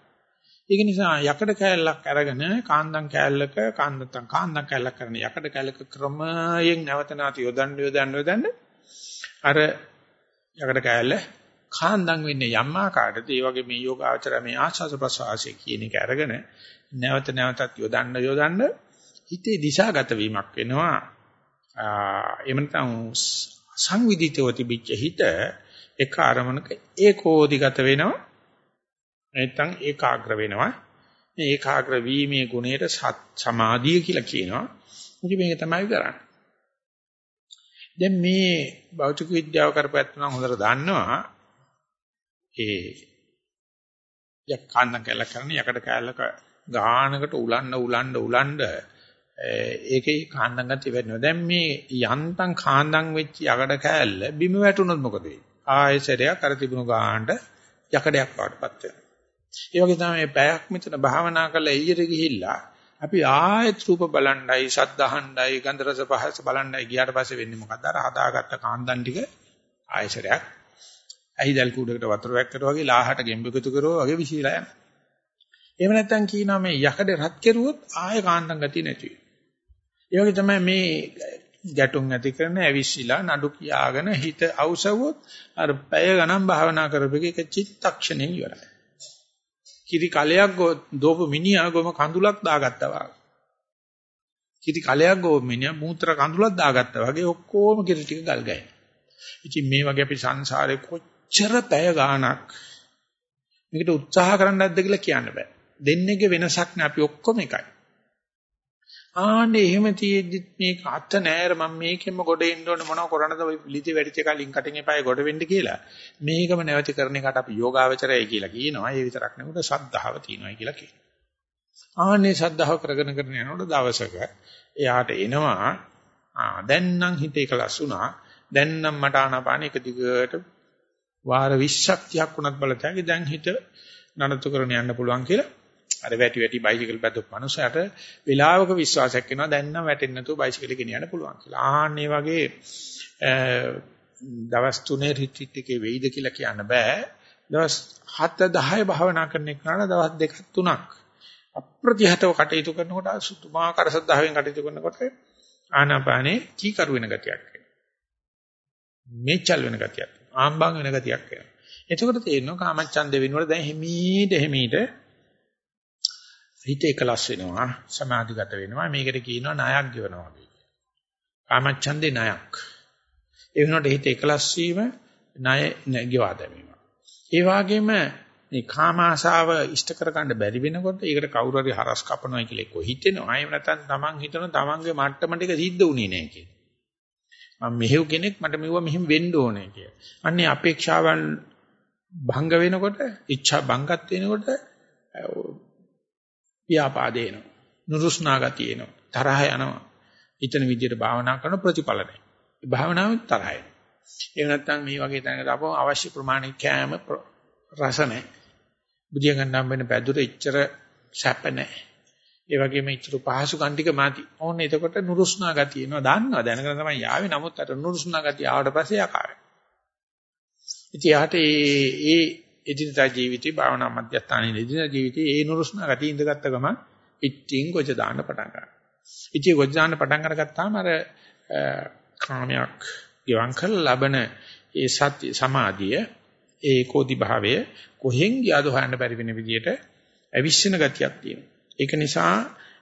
ඒක නිසා යකඩ කෑල්ලක් අරගෙන කාන්දම් කෑල්ලක කාන්දම් කාන්දම් කෑල්ලක් කරන යකඩ කෑල්ලක ක්‍රමයෙන් නැවත නැවත යොදන්න යොදන්න යොදන්න අර යකඩ කෑල්ල කාන්දම් වෙන්නේ යම් ආකාරයකට ඒ වගේ මේ යෝගාචර මේ ආස්වාද ප්‍රසවාසය කියන එක අරගෙන නැවත නැවතත් යොදන්න යොදන්න හිතේ දිශාගත වීමක් වෙනවා. එහෙම නැත්නම් සංවිධිතව තිබිච්ච හිත එක අරමුණක ඒකෝදිගත වෙනවා. නැත්නම් ඒකාග්‍ර වෙනවා මේ ඒකාග්‍ර වීමේ ගුණයට සමාධිය කියලා කියනවා ඉතින් මේක තමයි කරන්නේ දැන් මේ භෞතික විද්‍යාව කරපැත්ත නම් හොඳට දන්නවා ඒ යක් කන්න කැල කරන යකඩ කැලක ගානකට උලන්න උලන්න උලන්න ඒකේ කාන්දම් ගතිය වෙනවා. දැන් මේ යන්තම් කාන්දම් වෙච්ච යකඩ කැල්ල බිම වැටුනොත් මොකද වෙන්නේ? ආයෙසරයක් අර තිබුණු ගානට යකඩයක් වඩපත් වෙනවා. ඒ වගේ තමයි පැයක් මෙතන භාවනා කරලා එළියට ගිහිල්ලා අපි ආයෙත් රූප බලණ්ඩයි, ශබ්ද අහණ්ඩයි, ගන්ධ රස පහස බලණ්ඩයි ගියාට පස්සේ වෙන්නේ මොකද්ද? අර හදාගත්ත කාන්දම් ටික ආයෙසරයක් ඇහිදල් කූඩකට වතුර වැක්කට වගේ ලාහට ගෙම්බෙකුතු කරුවා වගේ විශීලා යනවා. එහෙම නැත්නම් කියනවා මේ යකඩ රත් කෙරුවොත් ආය කාන්දම් ගතිය නැති වෙනවා. ඒ වගේ තමයි මේ ගැටුම් ඇති කරන ඇවිස්සීලා නඩු කියාගෙන හිත අවසවුවොත් අර පැය ගණන් භාවනා කරපෙක එක චිත්තක්ෂණයෙන් ඉවරයි. කිරි කලයක් දෝප මිනිහා ගොම කඳුලක් දාගත්තා වගේ. කිරි කලයක් ගොම මිනිහා මූත්‍රා කඳුලක් දාගත්තා වගේ ඔක්කොම කිරි ටික ගල් ගහනවා. ඉතින් මේ වගේ අපි සංසාරේ කොච්චර පැය ගාණක් මේකට උත්සාහ කරන්න නැද්ද කියලා කියන්න බෑ. දෙන්නේගේ වෙනසක් නෑ අපි ඔක්කොම එකයි. ආන්නේ එහෙම තියෙද්දි මේක අත නෑර මම මේකෙම ගොඩ එන්න ඕනේ මොනව කරන්නද ඔය ලිති වැඩිච කලින් කටින් එපායි ගොඩ වෙන්න කියලා. මේකම නැවති කරන එකට අපි යෝගාවචරයයි කියලා කියනවා. ඒ විතරක් නෙවෙයි සද්ධාව තියෙනවායි කියලා කියනවා. ආන්නේ සද්ධාව කරගෙන කරගෙන යනකොට දවසක එයාට එනවා ආ දැන් නම් හිත එකලස් වුණා. දැන් නම් මට ආනාපාන එක දිගට වාර 20ක් 30ක් වුණත් බලතැයි දැන් හිත නනතු කරන යන්න පුළුවන් කියලා අර වැටි වැටි බයිසිකල් පැදපු මනුස්සයට වෙලාවක විශ්වාසයක් වෙනවා දැන් නම් වැටෙන්නේ නැතුව බයිසිකල් ගෙනියන්න පුළුවන් කියලා. ආන්නේ වගේ දවස් 3 රිට්‍රීට් එකේ වෙයිද කියලා කියන්න බෑ. දවස් 7 10 භාවනා කරන එකට දවස් දෙකක් තුනක් අප්‍රතිහතව කටයුතු කරනකොට සුතුමාකාර සද්ධාවෙන් කටයුතු කරනකොට ආනාපානේ කීකරු වෙන ගතියක් එනවා. මේචල් වෙන ගතියක්. ආම්බන් වෙන ගතියක් එනවා. එතකොට තේරෙනවා කාමච්ඡන්ද වෙනකොට දැන් හිමීට හිමීට හිත එකලස් වෙනවා සමාධිගත වෙනවා මේකට කියනවා ණයක් ගෙවනවා වගේ. කාමච්ඡන්දේ ණයක්. ඒ වෙනකොට හිත එකලස් වීම ණය ගෙවා දැමීම. ඒ වගේම මේ කාම ආශාව ඉෂ්ට කරගන්න බැරි වෙනකොට ඒකට කවුරු හරි හරස් කපනවා කියලා එක්ක හිතෙනවා. එහෙම නැත්නම් Taman හිතන Tamanගේ මට්ටමට එක සිද්ධ වුණේ නැහැ කියලා. මම මෙහෙව් කෙනෙක් මට මෙව මෙහෙම වෙන්න ඕනේ කියලා. අන්නේ අපේක්ෂාවන් භංග වෙනකොට, ඉච්ඡා භංගත් වෙනකොට ව්‍යාපාදේ එනවා. නුරුස්නා ගතිය එනවා. තරහ යනවා. හිතන විදිහට භාවනා කරන ප්‍රතිඵල නැහැ. ඒ භාවනාවෙන් තරහ එනවා. එහෙම නැත්නම් මේ වගේ තැනකට ආපුවම අවශ්‍ය ප්‍රමාණික කෑම රස නැහැ. බුදිය ගන්නම් වෙන පැදුර එච්චර සැප නැහැ. ඒ වගේම ඉතුරු පහසු කන්ටික මාති. ඕන්න එතකොට නුරුස්නා ගතිය එනවා. දන්නවා දැනගෙන තමයි යාවේ. නමුත් අර නුරුස්නා ගතිය ආවට පස්සේ ආකාරය. ඉතින් යාට ඒ ඒ එදිනදා ජීවිතේ භාවනා මධ්‍යස්ථානයේ එදිනදා ජීවිතේ ඒ නුරුස්නා ගතිය ඉඳගත්ත ගමන් ඉච්චින් ගොජ දාන්න පටන් ගන්නවා. ඉතින් ගොජ දාන්න පටන් අරගත්තාම අර කාමයක් ගිවං කරලා ලබන ඒ සත්‍ය සමාධිය ඒ කෝදි භාවය කොහෙන් ගියාද හොයන්න බැරි වෙන විදියට අවිශ්වෙන ගතියක් තියෙනවා. ඒක නිසා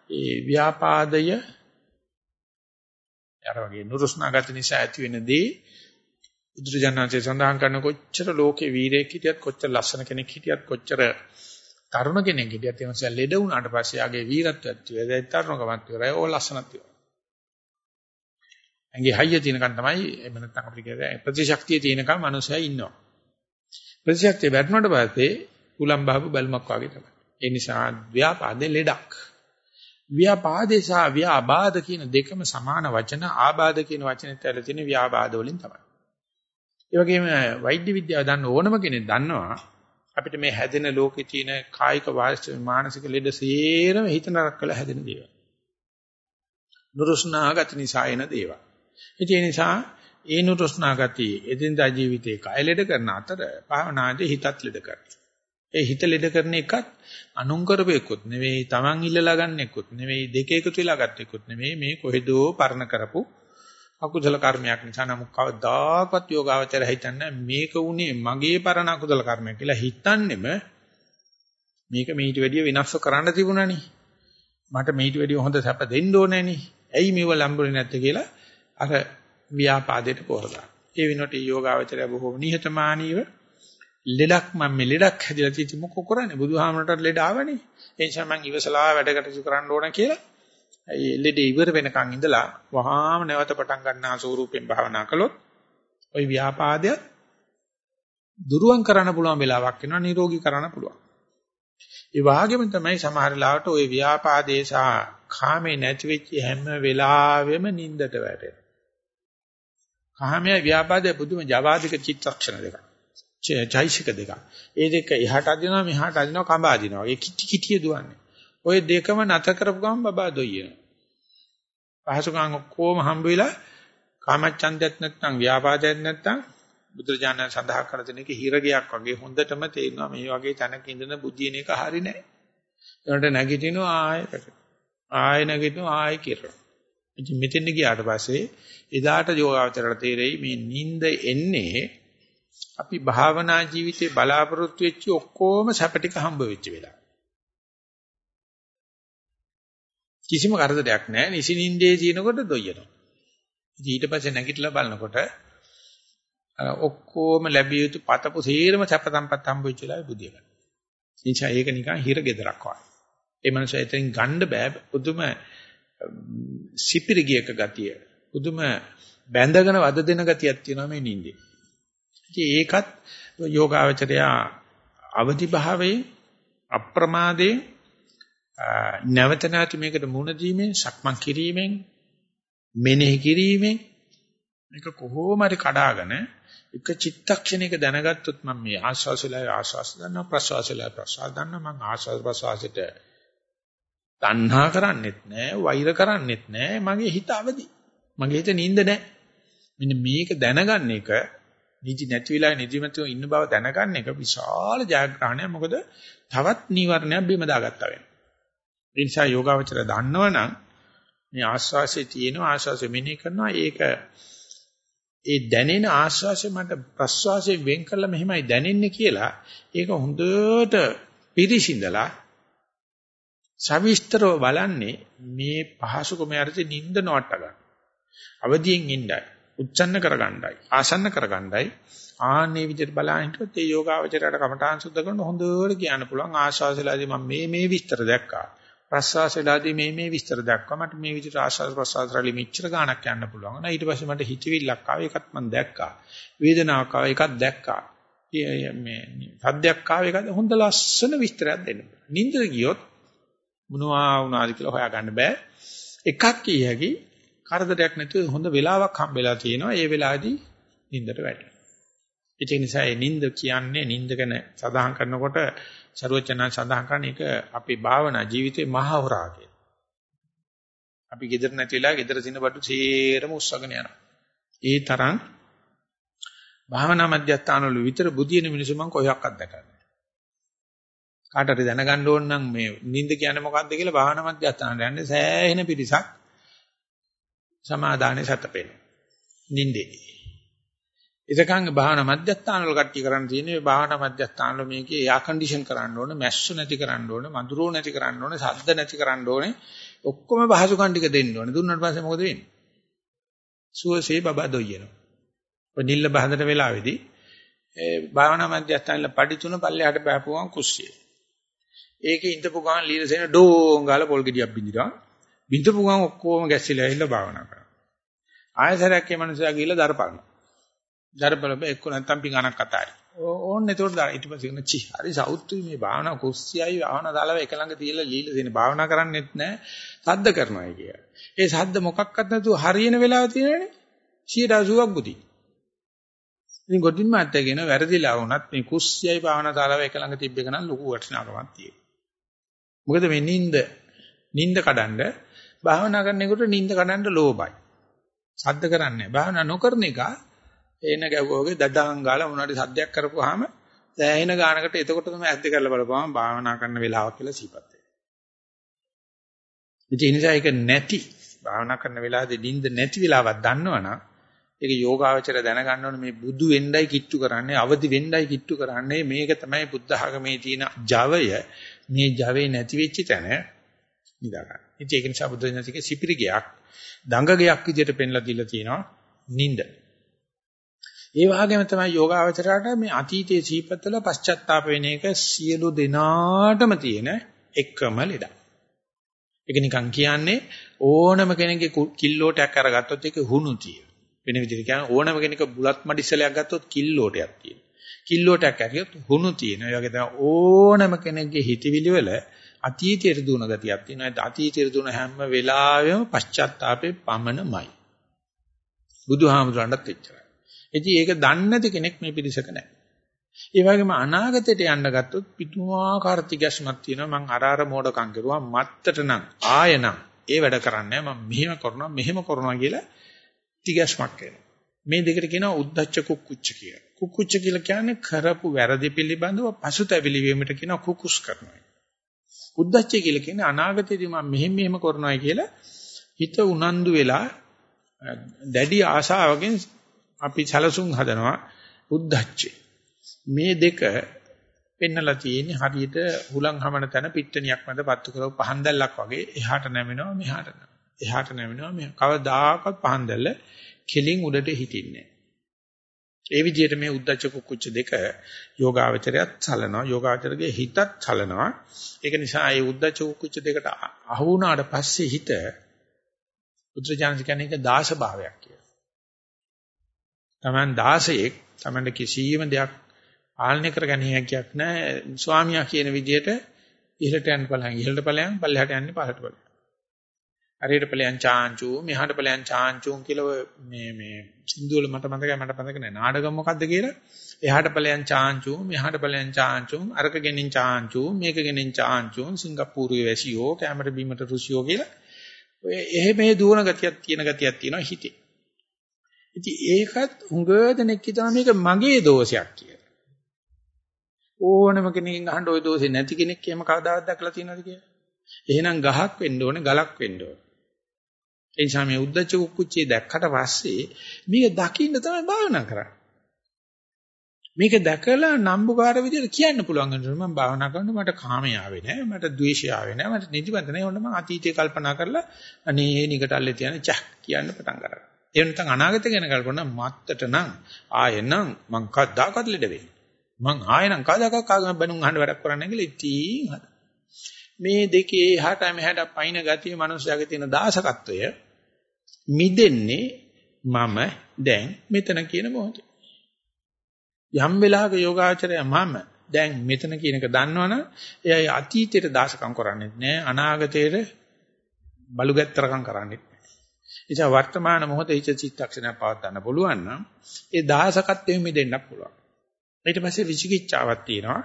ඒ ව්‍යාපාදය අර වගේ නුරුස්නා ගති නිසා ඇති වෙන දේ බුදුරජාණන්සේ සඳහන් කරන කොච්චර ලෝකේ වීරයෙක් හිටියත් කොච්චර ලස්සන කෙනෙක් හිටියත් කොච්චර තරුණ කෙනෙක් හිටියත් ඒ නිසා ලෙඩ වුණාට පස්සේ ආගේ වීරත්වයක් තියෙනවා ඒ තරුණකමක් තියෙනවා ඕ ලස්සනක් තියෙනවා ඇඟේ හයිය තියෙනකන් තමයි එහෙම නැත්නම් අපිට කියන්නේ ප්‍රතිශක්තිය තියෙනකන් මනුස්සයා ඉන්නවා. ප්‍රතිශක්තිය වැඩනට පස්සේ උලම් බහපු බැල්මක් වගේ තමයි. ඒ නිසා ව්‍යාපාදේ ලෙඩක්. ව්‍යාපාදේ සහ ව්‍යාබාධ කියන දෙකම සමාන වචන ආබාධ කියන වචනෙත් ඇතුළේ තියෙන ව්‍යාබාධ වලින් තමයි. ඒ වගේම වෛද්‍ය විද්‍යාව දන්න ඕනම කෙනෙක් දන්නවා අපිට මේ හැදෙන ලෝකේ තියෙන කායික මානසික ලෙඩ සේරම හිත නරක කළ හැදෙන දේවල්. නුරුස්නා ගති නිසා එන දේවල්. ඒ නිසා ඒ නුරුස්නා ගති එදිනදා ජීවිතේ කය ලෙඩ කරන අතර භාවනාදී හිතත් ලෙඩ කරනවා. ඒ හිත ලෙඩ කරන එකත් අනුන් කරපෙකුත් නෙවෙයි Taman ඉල්ලලා ගන්නෙකුත් නෙවෙයි දෙක එකතු වෙලා ගන්නෙකුත් නෙවෙයි මේ කොහෙදෝ පරණ කරපු අකුසල කර්මයක් නිසා නමුත් කවදාකවත් යෝගාවචර හිතන්නේ මේක උනේ මගේ පරණ අකුසල කර්මයක් කියලා හිතන්නෙම මේක මීට වැඩිය වෙනස්ව කරන්න තිබුණානේ. මට මීට වැඩිය හොඳ සැප දෙන්න ඕනේනේ. ඇයි මේව ලම්බුනේ නැත්තේ කියලා අර ව්‍යාපාදයට පොරදා ඒ වෙනකොට යෝගාවචරය බොහෝම නිහතමානීව ලෙඩක් මම මේ ලෙඩක් හැදිලා තියෙච්ච මොකෝ කරන්නේ? බුදුහාමරට ලෙඩ ආවනේ. ඒ නිසා මම ඉවසලා වැඩකට කරන්න ඕන කියලා ඒ ලෙඩ ඉවර වෙනකන් ඉඳලා වහාම නැවත පටන් ගන්නා ස්වරූපයෙන් භාවනා කළොත් ওই ව්‍යාපාදය දුරුවන් කරන්න පුළුවන් වෙලාවක් එනවා නිරෝගී කරන්න පුළුවන් ඒ වගේම තමයි සමහර ලාවට ওই ව්‍යාපාදේ සහ කාමේ නැති වෙච්ච හැම වෙලාවෙම නිින්දට වැටෙනවා කාමයේ ව්‍යාපාදයේ බුදුම ජවාදික චිත්තක්ෂණ දෙකක් චෛසික දෙක. ඒ දෙක එහාට අදිනවා මෙහාට අදිනවා කඹ අදිනවා. ඒ කිටි කිටිය දුවන්නේ. ওই දෙකම නැත කරපු ගමන් බබා දොයියන. පහසුකම් කොහොම හම්බ වෙලා කාමච්ඡන්දයක් නැත්නම් ව්‍යාපාදයක් නැත්නම් බුදුරජාණන් සඳහන් කර දෙන එක හිරගයක් වගේ හොඳටම තේරෙනවා මේ වගේ තැනක ඉඳන බුද්ධියන එක හරි නෑ. ඒකට නැගිටිනවා ආයෙ ආයෙ නැගිටිනවා ආයෙ කිරනවා. ඉතින් මෙතෙන් ගියාට පස්සේ එදාට යෝගාවචරයට තේරෙයි මේ නිින්ද එන්නේ අපි භාවනා ජීවිතේ බලාපොරොත්තු වෙච්ච ඔක්කොම සැප ටික හම්බ වෙච්ච වෙලාව. කිසිම කරදරයක් නැහැ. නිසිනින්දේ තියෙනකොට දොයනවා. ඊට පස්සේ නැගිටලා බලනකොට ඔක්කොම ලැබිය යුතු පතපු සේරම සැප සම්පත් හම්බ වෙච්ච වෙලාවේ බුදිය ගන්න. එනිසා ඒක නිකන් හිර ගෙදරක් වගේ. ඒ මනුස්සයා එතනින් ගන්න බෑ. පුදුම සිපිරිගියක ගතිය. පුදුම බැඳගෙන වද දෙන ගතියක් තියෙනවා මේ නිින්දේ. ඉතින් ඒකත් යෝගාවචරයා අවදි භාවයේ අප්‍රමාදයේ නැවත නැවත මේකට මුණ දීමෙන් සක්මන් කිරීමෙන් මෙනෙහි කිරීමෙන් මේක කොහොම හරි කඩාගෙන එක චිත්තක්ෂණයක දැනගත්තොත් මම මේ ආස්වාසලයි ආස්වාස දන්නවා ප්‍රසවාසලයි ප්‍රසවාස දන්නවා මම ආස්වාස ප්‍රසවාසයට තණ්හා කරන්නෙත් නෑ වෛර කරන්නෙත් නෑ මගේ හිත අවදි මගේ හිත නිින්ද නෑ මෙන්න මේක දැනගන්න එක නිදි නැති වෙලා නිදිමතව ඉන්න බව දැනගන්න එක විශාල ජයග්‍රහණයක්. මොකද තවත් නීවරණයක් බිම දාගත්තා වෙනවා. ඒ නිසා යෝගාවචර දන්නවනම් මේ ආස්වාසේ තියෙන ආස්වාසේ මෙනෙහි කරනවා ඒක ඒ දැනෙන ආස්වාසේ මට ප්‍රස්වාසයෙන් වෙන් කරලා මෙහෙමයි දැනෙන්නේ කියලා ඒක හොඳට පිරිසිඳලා සවිස්තරව බලන්නේ මේ පහසුකම යටතේ නිින්ද නොවට ගන්න. අවදියෙන් ඉන්නයි. උච්චන්න කරගන්නයි ආසන්න කරගන්නයි ආන්නේ විදිහට බලහින්ටොත් ඒ යෝගාවචරයට කමඨාන් සුද්ධ කරන හොඳට කියන්න පුළුවන් ආශාසලාදී මම මේ මේ විස්තර දැක්කා. ප්‍රස්වාස වේලාදී මේ මේ විස්තර දැක්කා. මට මේ විදිහට ආශ්වාස ප්‍රස්වාස රැලි මෙච්චර ගාණක් යන්න පුළුවන්. ඊට පස්සේ මට හිතවිල්ලක් ආවා. ඒකත් මම දැක්කා. වේදනාවක් ආවා. ඒකත් දැක්කා. මේ සද්දයක් ආවා. ඒකත් හොඳ ලස්සන විස්තරයක් දෙන්න. නින්දර ගියොත් මොනවා වුණාද කියලා හොයාගන්න බෑ. එකක් කිය හැකි කරදරයක් නැතුව හොඳ වෙලාවක් හම්බෙලා තියෙනවා. ඒ වෙලාවේදී නින්දට වැටෙනවා. ඒ නිසා නින්ද කියන්නේ නින්දගෙන සදාහන් කරනකොට සරුවචනා සඳහන් කරන එක අපේ භාවනා ජීවිතේ මහා හොරා කියලා. අපි gedara නැති වෙලා gedara සින බඩු සේරම උස්සගෙන යනවා. ඒ තරම් භාවනා මධ්‍යස්ථාන වල විතර බුදින මිනිස්සු මම කොහොක්වත් දැකන්නේ. කාට හරි දැනගන්න ඕන නම් මේ නිින්ද කියන්නේ මොකක්ද කියලා භාවනා මධ්‍යස්ථාන යන්නේ සෑහෙන පිරිසක් සමාදානයේ සැතපෙනවා. නිින්දේදී එතකන් භාවනා මධ්‍යස්ථාන වල කට්ටිය කරන්න තියෙන්නේ භාවනා මධ්‍යස්ථාන වල මේකේ එයා කන්ඩිෂන් කරන්න ඕනේ, මැස්සු නැති කරන්න ඕනේ, මඳුරෝ නැති කරන්න ඕනේ, ශබ්ද නැති කරන්න ඕනේ. ඔක්කොම පහසුකම් ටික දෙන්න ඕනේ. දුන්නාට පස්සේ මොකද වෙන්නේ? සුවසේ බබා දොයියනවා. ඔය නිල්ල බහඳන වෙලාවේදී ඒ භාවනා මධ්‍යස්ථාන වල පඩි තුන පල්ලෙහාට බෑපුවම කුස්සිය. ඒකේ ඉඳපු ගමන් ලීරසෙන ඩෝං ගාලා පොල් ගෙඩියක් බින්දිනවා. බින්දපු ගමන් ඔක්කොම ගැස්සිලා ඇවිල්ලා භාවනා කරනවා. ආයසරයක් මේ මනුස්සයා ගිහිල්ලා දරපනවා. දරපල එක්ක නැත්තම් පිඟානක් කතායි. ඕන්න එතකොට ඊට පස්සේ කියන චි හරි සෞත්තුයි මේ භාවනා කුස්සියයි භාවනා දාලා එක ළඟ තියලා ලීලා දෙන භාවනා කරන්නෙත් නැහැ. සද්ද කරනවා කිය. ඒ සද්ද මොකක්වත් නැතුව හරියන වෙලාව තියෙනනේ 180ක් බුදි. ඉතින් ගොඩින් මාත්‍ය කියන වැරදිලා වුණත් මේ කුස්සියයි භාවනා දාලා එක ළඟ තිබ්බ එක නම් ලොකු වටිනාකමක් තියෙනවා. මොකද මේ නිින්ද නිින්ද කඩන්න භාවනා කරනකොට නිින්ද කඩන්න ලෝභයි. සද්ද කරන්නේ භාවනා නොකරන එක එන ගැව්වෝගේ දඩං ගාලා මොනවාරි සද්දයක් කරපුවාම දැයින ගානකට එතකොට තමයි ඇද්ද කරලා බලපුවාම භාවනා කරන වෙලාවක් කියලා සිහිපත් වෙනවා. ඒ නිසා ඒක නැති භාවනා කරන වෙලාවේදී නිින්ද නැති වෙලාවක් දන්නවනම් ඒක යෝගාවචර දැනගන්න ඕනේ මේ බුදු වෙන්නයි කිට්ටු කරන්නේ අවදි වෙන්නයි කිට්ටු කරන්නේ මේක තමයි බුද්ධ ආගමේ තියෙන ජවය මේ ජවේ නැති වෙච්ච තැන නිදා ගන්න. ඉතින් ඒක නිසා බුද්ධ ධර්මයේ සිපිරි ගයක් දඟ ගයක් විදිහට පෙන්ලා දීලා තියෙනවා නිින්ද. ඒ වගේම තමයි යෝගාවචරයට මේ අතීතයේ සීපත්තල පශ්චාත්තාප වෙන එක සියලු දෙනාටම තියෙන එකම ලෙඩ. ඒක නිකන් කියන්නේ ඕනම කෙනෙක්ගේ කිල්ලෝටයක් අරගත්තොත් ඒක හුණු තියෙන. වෙන විදිහට කියන්නේ ඕනම කෙනෙක් බුලත් මඩිස්සලයක් ගත්තොත් කිල්ලෝටයක් තියෙන. කිල්ලෝටයක් ඇරියොත් හුණු තියෙන. ඒ වගේ තමයි ඕනම කෙනෙක්ගේ හිතවිලි වල අතීතයට දුවන ගතියක් තියෙනවා. ඒ අතීතයට දුවන හැම වෙලාවෙම පශ්චාත්තාපේ පමණමයි. බුදුහාමුදුරන්ටත් එච්චරයි. ඉතින් ඒක දන්නේ නැති කෙනෙක් මේ පිළිසක නැහැ. ඒ වගේම අනාගතයට යන්න ගත්තොත් පිටුමාකාර තිගැස්මක් තියෙනවා. මං අර අර මෝඩකම් කරුවා මත්තට නම් ආයනම් ඒ වැඩ කරන්නේ මම මෙහෙම කරනවා මෙහෙම කරනවා කියලා තිගැස්මක් එනවා. මේ දෙකට කියනවා උද්දච්ච කුක්කුච්ච කියලා. කුක්කුච්ච කියලා කියන්නේ කරපු වැරදි පිළිබඳව පසුතැවිලි වීමට කියනවා කුකුස් කරනවා. උද්දච්චය කියලා කියන්නේ අනාගතයේදී මම මෙහෙම මෙහෙම කරනවායි කියලා හිත උනන්දු වෙලා දැඩි ආශාවකින් අපි සැලසුම් හදනවා උද්දච්චය. මේ දෙක පෙන්නලා තියෙන්නේ හරියට හුලං හමන තැන පිට්ටනියක් මැද පත්තු කරව පහන් දැල්ලක් වගේ එහාට නැවෙනවා මෙහාට නැවෙනවා. එහාට නැවෙනවා මෙහා කවදාකවත් පහන් දැල්ල කෙලින් උඩට හිටින්නේ නැහැ. ඒ විදිහට මේ උද්දච්ච කුක්කුච්ච දෙක යෝගාවචරයත් චලනවා යෝගාවචරගේ හිතත් චලනවා ඒක නිසා මේ උද්දච්ච කුක්කුච්ච දෙකට අහු වුණාට පස්සේ හිත උද්දච්ච කියන්නේ ඒක දාස භාවයක් කියලා. Taman 16ක් Taman කිසියම් දෙයක් පාලනය කරගන්න හැකියාවක් නැහැ. ස්වාමියා කියන විදිහට ඉහළට යන්න බලයන් ඉහළට බලයන් පල්ලෙහාට යන්නේ පහළට බලයන්. හරියට ඵලයන් චාන්චු මෙහාට ඵලයන් චාන්චු කියලා මේ මේ සින්දු වල මට මතකයි මට මතක නැහැ. නාටකම් මොකද්ද කියලා? එහාට ඵලයන් චාන්චු මෙහාට ඵලයන් චාන්චු අරක ගෙනින් චාන්චු මේක ගෙනින් චාන්චු සිංගප්පූරුවේ වැසියෝ කැමර බීමට රුසියෝ කියලා. ඔය එහෙ මෙහෙ දුවන ගතියක් තියෙන ගතියක් තියෙනවා හිතේ. ඉතින් ඒකත් හුඟ දෙනෙක් හිතනවා මේක මගේ දෝෂයක් කියලා. ඕනම කෙනකින් අහන්න ওই දෝෂේ නැති කෙනෙක් එහෙම කවදාවත් දැකලා තියෙනවද කියලා. එහෙනම් ගහක් වෙන්න ඕනේ ගලක් වෙන්න ඕනේ. ඒ නිසා මේ උද්දච්ච කුක්කුච්චේ දැක්කට පස්සේ මේක දකින්න තමයි භාවනා කරන්නේ. මේක දැකලා නම්බුකාර විදිහට කියන්න පුළුවන් වෙනවා මම භාවනා කරනකොට මට කාමය ආවේ නැහැ මට ද්වේෂය ආවේ නැහැ මට නිදිමත නැහැ ඕන මම අතීතේ කල්පනා කරලා අනේ නිකටල්ලේ තියන චක් කියන්න පටන් ගන්නවා. ඒ නැත්නම් අනාගතය ගැන කල්පනා මත්තට නම් ආයෙනම් මං කද්දාකත් ලෙඩ වෙන්නේ. මං ආයෙනම් කදාකක් කාගෙන බණුන් අහන්න වැඩක් කරන්නේ කියලා ඉතින් හද. මේ දෙකේ එහාට මෙහාට පයින් ගතිය මනුස්සයාගේ තියෙන දාසකත්වය මිදෙන්නේ මම දැන් මෙතන කියන මොහොතේ. යම් වෙලාවක යෝගාචරය මම දැන් මෙතන කියන එක දන්නවනම් එයා අතීතයට දාසකම් කරන්නේ නැහැ අනාගතයට බලුගැත්තරකම් කරන්නේ නැහැ. එනිසා වර්තමාන මොහොතේ ඉච්ඡ චිත්තක්ෂණය පවත් ගන්න පුළුවන් නම් ඒ දාසකත්වයෙන් මිදෙන්න පුළුවන්. ඊට පස්සේ විචිකිච්ඡාවක් තියෙනවා.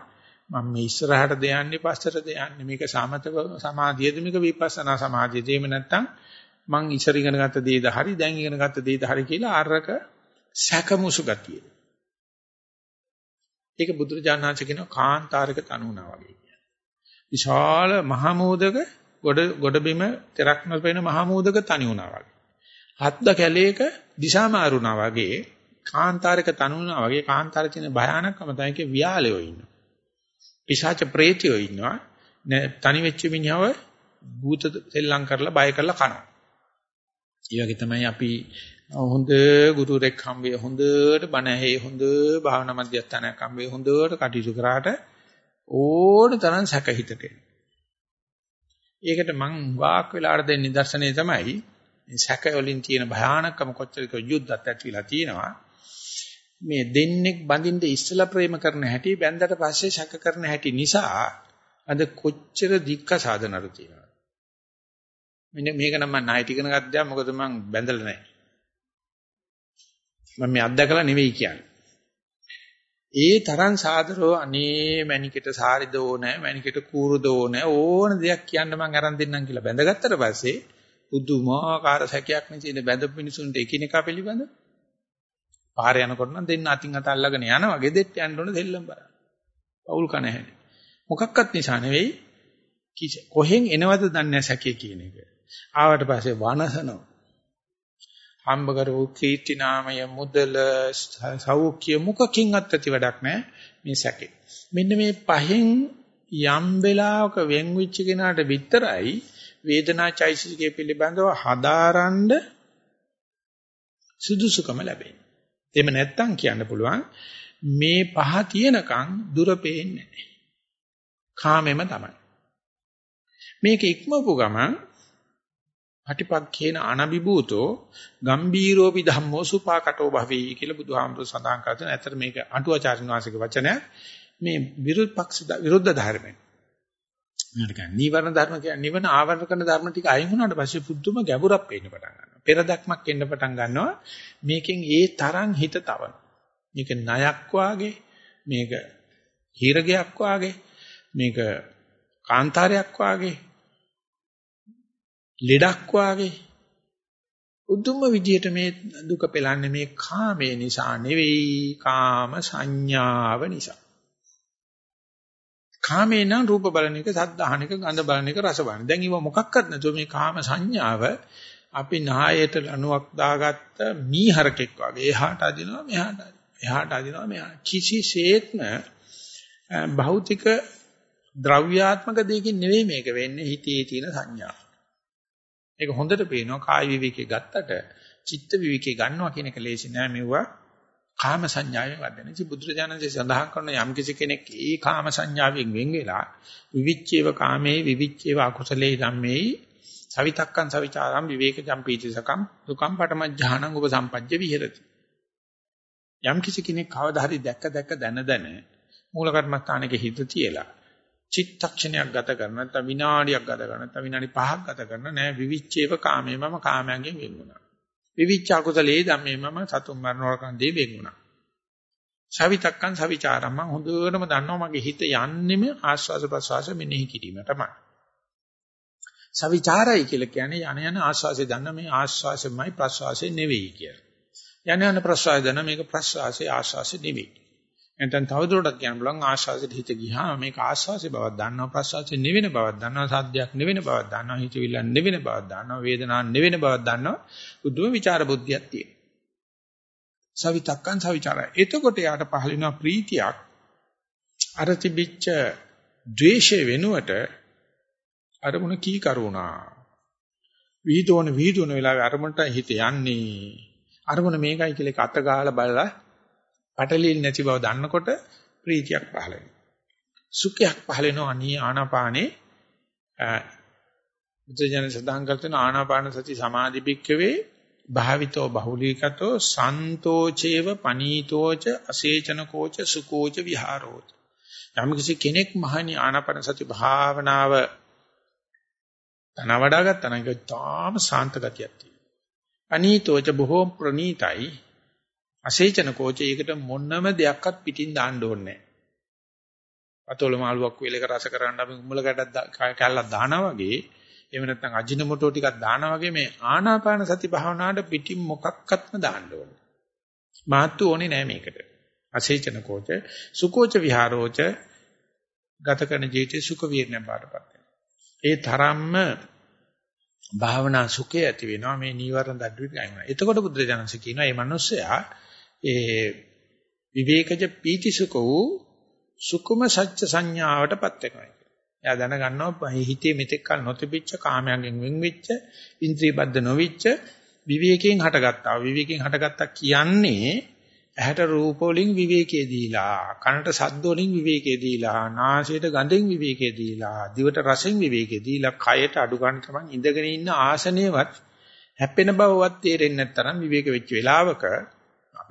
මම මේ ඉස්සරහට දෙයන්නේ පස්සට දෙයන්නේ මේක සමත සමාධියද මේක විපස්සනා සමාධියද එහෙම නැත්නම් මං ඉස්සර ඉගෙන ගත්ත දේද හරි දැන් ඉගෙන ගත්ත දේද හරි කියලා අරක සැකමුසු ගතිය. ඒක බුදුරජාණන් වහන්සේ කියන කාන්තාරක තනුණා වගේ කියන. විශාල මහමෝදක ගොඩ ගොඩ බිම තෙරක් නොපෙන මහමෝදක තනි වුණා වගේ. හත්ද කැලේක දිශා මාරුණා වගේ කාන්තාරක තනුණා වගේ කාන්තාරේ තියෙන භයානකම තමයි කිය වියාලයෝ ඉන්නවා. පිශාච ප්‍රේතයෝ ඉන්නවා. තනි වෙච්ච මිනිහව භූත සෙල්ලම් කරලා බය කරලා කනවා. ඒ වගේ තමයි අපි හොඳ ගුරුරෙක් හම්බේ හොඳට බණ ඇහි හොඳ භාවනා මධ්‍යස්ථානයක් හම්බේ හොඳට කටයුතු කරාට ඕන තරම් සැක හිතට ඒකට මං වාක් වෙලාට දෙන්න නිදර්ශනය තමයි මේ සැක වලින් තියෙන භයානකම කොච්චරක යුද්ධත් ඇතිවිලා තියෙනවා මේ දෙන්නෙක් බඳින්න ඉස්සලා ප්‍රේම කරන හැටි බැඳලා පස්සේ සැක කරන හැටි නිසා අද කොච්චර දික්ක සාධනරු තියෙනවා මෙන්න මේක නම් මම ණයට ඉගෙන ගත්තා මොකද මම බැඳලා නැහැ. මම මේ අත්දකලා නෙවෙයි කියන්නේ. ඒ තරම් සාදරෝ අනේ මැනිකට සාරිද ඕනේ මැනිකට කූරුද ඕනේ ඕන දෙයක් කියන්න මම අරන් දෙන්නම් කියලා බැඳගත්තට පස්සේ පුදුමාකාර සැකයක් නෙචින බැඳපු මිනිසුන්ට එකිනෙකා පිළිබඳ පාර යනකොට නම් දෙන්න අතින් අත අල්ලගෙන යනවා ගෙදෙට්ට යන්න ඕන දෙල්ලම් බර. පවුල් කන හැටි. මොකක්වත් නිසා නෙවෙයි කොහෙන් එනවද දන්නේ සැකේ කියන එක. ආවට පස්සේ වනසනවා. හම්බ කරපු කීර්ති නාමය මුදල සෞඛ්‍ය මුඛකින්වත් ඇති වැඩක් නැහැ මේ සැකේ. මෙන්න මේ පහෙන් යම් වෙලාවක වෙන් වෙච්ච කෙනාට විතරයි වේදනා චෛසිකයේ පිළිබඳව හදාරන්න සුදුසුකම ලැබෙන්නේ. එහෙම නැත්තම් කියන්න පුළුවන් මේ පහ තියෙනකන් දුර පේන්නේ නැහැ. කාමෙම තමයි. මේක ඉක්මවපු ගමන් පටිපක්ඛේන අනබිබූතෝ ගම්බීරෝපි ධම්මෝ සුපාකටෝ භවී කියලා බුදුහාමුදුර සඳහන් කරන ඇතර මේක අටුවාචාර්ය වාසික වචනය මේ විරුද්ධ පක්ෂ විරුද්ධ ධර්මයෙන් මේකට කියන්නේ? නීවරණ ධර්ම කියන්නේ නිවන ආවරණ කරන ධර්ම ටික අයින් වුණාට පස්සේ පුදුම ගැඹුරක් පේන්න පටන් ගන්නවා. පෙර දක්මක් එන්න පටන් ගන්නවා. මේකෙන් ඒ තරම් හිත තවන. මේක ණයක් වාගේ මේක හීරගයක් වාගේ මේක කාන්තාරයක් වාගේ ලෙඩක් වාගේ. උදුම විදියට මේ දුක පෙළන්නේ මේ කාමයේ නිසා නෙවෙයි කාම සංඥාව නිසා. කාමේ නම් රූප බලන එක, සද්ද අහන එක, ගඳ බලන එක, රස බලන. දැන් ඉව මොකක්වත් නැතුව මේ කාම සංඥාව අපි නායයට ලණුවක් දාගත්ත මීහරකෙක් වගේ එහාට අදිනවා මෙහාට අදිනවා. එහාට අදිනවා මෙහාට. කිසිසේත්ම භෞතික ද්‍රව්‍යාත්මක දෙයකින් නෙවෙයි මේක වෙන්නේ හිතේ තියෙන සංඥා. ඒක හොඳට පේනවා කාය විවිකේ ගත්තට චිත්ත විවිකේ ගන්නවා කියන එක ලේසි නෑ මෙවුවා කාම සංඥාවෙන් වදන. ඉතින් බුදුරජාණන්සේ සඳහන් කරන යම් කිසි කෙනෙක් ඒ කාම සංඥාවෙන් වෙන් වෙලා විවිච්චේව කාමේ විවිච්චේව අකුසලේ ධම්මේ සවිතක්කං සවිචාරම් විවේක ජම්පීතිසකම් දුකම් පටමඥානං උපසම්පජ්ජ විහෙරති. යම් කිසි කෙනෙක් කවදා හරි දැක්ක දැක්ක දැන දැන මූල කර්මස්ථානයේ හිත තියලා චිත්තක්ෂණයක් ගත කරන නැත්නම් විනාඩියක් ගත කරන නැත්නම් විනාඩි 5ක් ගත කරන නෑ විවිච්ඡේව කාමයේ මම කාමයෙන් වෙන් වුණා. විවිච්ඡ අකුසලයේ ධම්මේ මම සතුම් මරණවකන්දී වෙන් වුණා. සවිතක්කං සවිචාරම් මම හොඳටම දන්නවා මගේ හිත යන්නෙම ආස්වාද ප්‍රසවාස මෙනෙහි කිරීම තමයි. සවිචාරයි කියලා කියන්නේ යන යන ආස්වාසේ දන්න මේ ආස්වාසෙමයි ප්‍රසවාසෙ නෙවෙයි කියලා. යන යන ප්‍රසවාසය දන්න මේක ප්‍රසවාසය ආස්වාසෙ නෙවෙයි. නැත්නම් තවදුරටත් කියන්න බලන් ආශාසෙට හිත ගියාම මේක ආශාසෙ බවක් දන්නවා ප්‍රසවාසෙ නෙවෙන බවක් දන්නවා සාධ්‍යයක් නෙවෙන බවක් දන්නවා හිතවිල්ල නෙවෙන බවක් දන්නවා වේදනාවක් නෙවෙන බවක් දන්නවා. බුදුම විචාර බුද්ධියක් තියෙනවා. සවිතක්කං සවිචාරය. එතකොට යාට පහළ වෙනවා ප්‍රීතියක්. අර තිබිච්ච ද්වේෂය වෙනුවට අරමුණ කී කරුණා විහිදුවන විහිදුවන වෙලාවේ අරමුණට හිත යන්නේ. අරමුණ මේකයි කියලා එක අත ගාලා බලලා පටලිල් නැති බව දන්නකොට ප්‍රීතියක් පහළ වෙනවා. සුඛයක් පහළ වෙනවා අනී ආනාපානේ බුදුජන සදාන් කරන ආනාපාන සති සමාධි පික්කවේ භාවිතෝ බහුලීකතෝ සන්තෝචේව පනීතෝච අසේචනකෝච සුකෝච විහාරෝච යම් කිසි කෙනෙක් මහණි ආනාපාන සති භාවනාව තන වඩා ගත්තා නම් ඒක තාම සාන්ත ගතියක් තියෙනවා. අනීතෝච බොහෝ ප්‍රනීතයි අසේචන කෝච ඒකට මොනම දෙයක්වත් පිටින් දාන්න ඕනේ නැහැ. අතොල මාළුවක් වේලක රස කරන්න අපි උම්මල කැටක් කැල්ලක් දානවා වගේ එහෙම නැත්නම් අජිනමොටෝ ටිකක් දානවා වගේ මේ ආනාපාන සති භාවනාවට පිටින් මොකක්වත්ම දාන්න ඕනේ. මාත්තු ඕනේ නෑ මේකට. අසේචන කෝච සුකෝච විහාරෝච ගත කරන ජීවිතේ සුඛ වීර්ණය බාටපත් ඒ තරම්ම භාවනා සුඛය ඇති වෙනවා මේ නීවරණ දඩුවිට ගන්නවා. එතකොට බුද්ධජනස කියනවා මේ මිනිස්සයා ඒ විවේකජ පීති සුඛ වූ සුකුම සත්‍ය සංඥාවටපත් වෙනවා. එයා දැනගන්නවා හිතේ මෙතෙක් කල නොතිබිච්ච කාමයන්ගෙන් වෙන් වෙච්ච ඉන්ද්‍රිය බද්ධ නොවිච්ච විවේකයෙන් හටගත්තා. විවේකයෙන් හටගත්තා කියන්නේ ඇහැට රූප වලින් විවේකයේ දීලා, කනට ශබ්ද වලින් විවේකයේ දීලා, නාසයට ගඳෙන් විවේකයේ දීලා, දිවට රසෙන් විවේකයේ දීලා, කයට අඩු ගන්න තමන් ඉඳගෙන ඉන්න ආසනයවත් හැප්පෙන බවවත් තේරෙන්නේ නැත්තරම් විවේක වෙච්ච වෙලාවක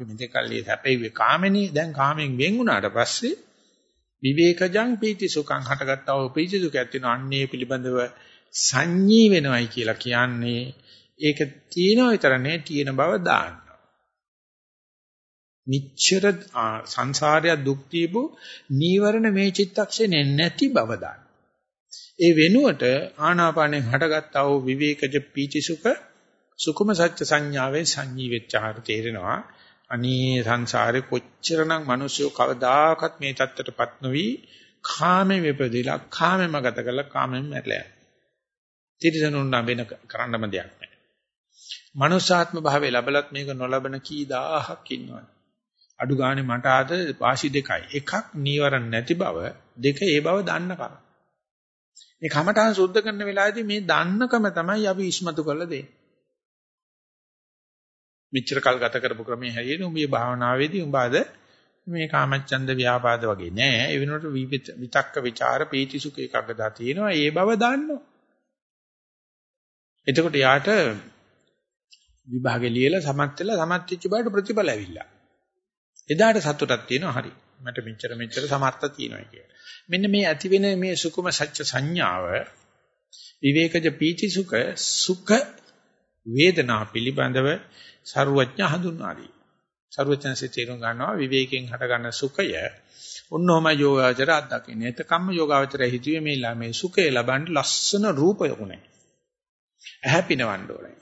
අපි මෙතෙක් කල් ඒ හැපෙන්නේ කාමෙනේ දැන් කාමෙන් වෙන් වුණාට පස්සේ විවේකජං පීති සුඛං හටගත්තා වූ පීති සුඛයක් තියෙනවා අන්නේ පිළිබඳව සංඤී වෙනවයි කියලා කියන්නේ ඒක තියෙනව විතර නේ තියෙන බව දාන්න. නිච්චර සංසාරය දුක් දීපු නීවරණ මේ චිත්තක්ෂණේ නැති බව දාන්න. ඒ වෙනුවට ආනාපානෙන් හටගත්තා වූ විවේකජ පීති සුඛ සුකුම සත්‍ය සංඥාවෙන් සංඤී වෙච්චාර තේරෙනවා අනී සංසාරේ කොච්චරනම් මිනිස්සු කවදාකවත් මේ தත්ත්වයටපත් නොවි කාමේ විපදිලා කාමෙම ගත කරලා කාමෙම මැරලා යනවා. තිරසනුන් වෙන කරන්නම දෙයක් නැහැ. මනුෂ්‍යාත්ම භාවයේ ලැබලත් මේක නොලබන කී දහහක් ඉන්නවනේ. අඩු ගානේ මට ආද වාසි දෙකයි. එකක් නීවරණ නැති බව, දෙක ඒ බව දන්න කම. මේ කමඨාන් සුද්ධ කරන වෙලාවේදී මේ දන්නකම තමයි අපි ඉස්මතු කරලා දෙන්නේ. මෙච්චර කල් ගත කරපු ක්‍රමයේ හැටියට උඹේ භාවනාවේදී උඹ අද මේ කාමච්ඡන්ද ව්‍යාපාද වගේ නෑ. ඒ වෙනුවට විතක්ක ਵਿਚාර පීති සුඛ එකක්දා තියෙනවා. ඒ බව දාන්නවා. එතකොට යාට විභාගේ ලියලා සමත් වෙලා සමත් වෙච්ච බවට ප්‍රතිඵල ඇවිල්ලා. එදාට සතුටක් තියෙනවා. හරි. මට මෙච්චර මෙච්චර සමර්ථ තියෙනවා කියලා. මෙන්න මේ ඇති වෙන මේ සුකුම සත්‍ය සංඥාව විවේකජ පීති සුඛ සුඛ වේදනා පිළිබඳව ਸਰුවඥ හඳුන්වා දී. ਸਰුවඥන්සේ තේරුම් ගන්නවා විවේකයෙන් හටගන්න සුඛය. ඔන්නෝම යෝගාවචර අත්දකින්න. එතකම්ම යෝගාවචරය හිතුවේ මේ ළමේ සුඛය ලබන්න ලස්සන රූපයකුනේ. ඇහැ පිනවන්න ඕනේ.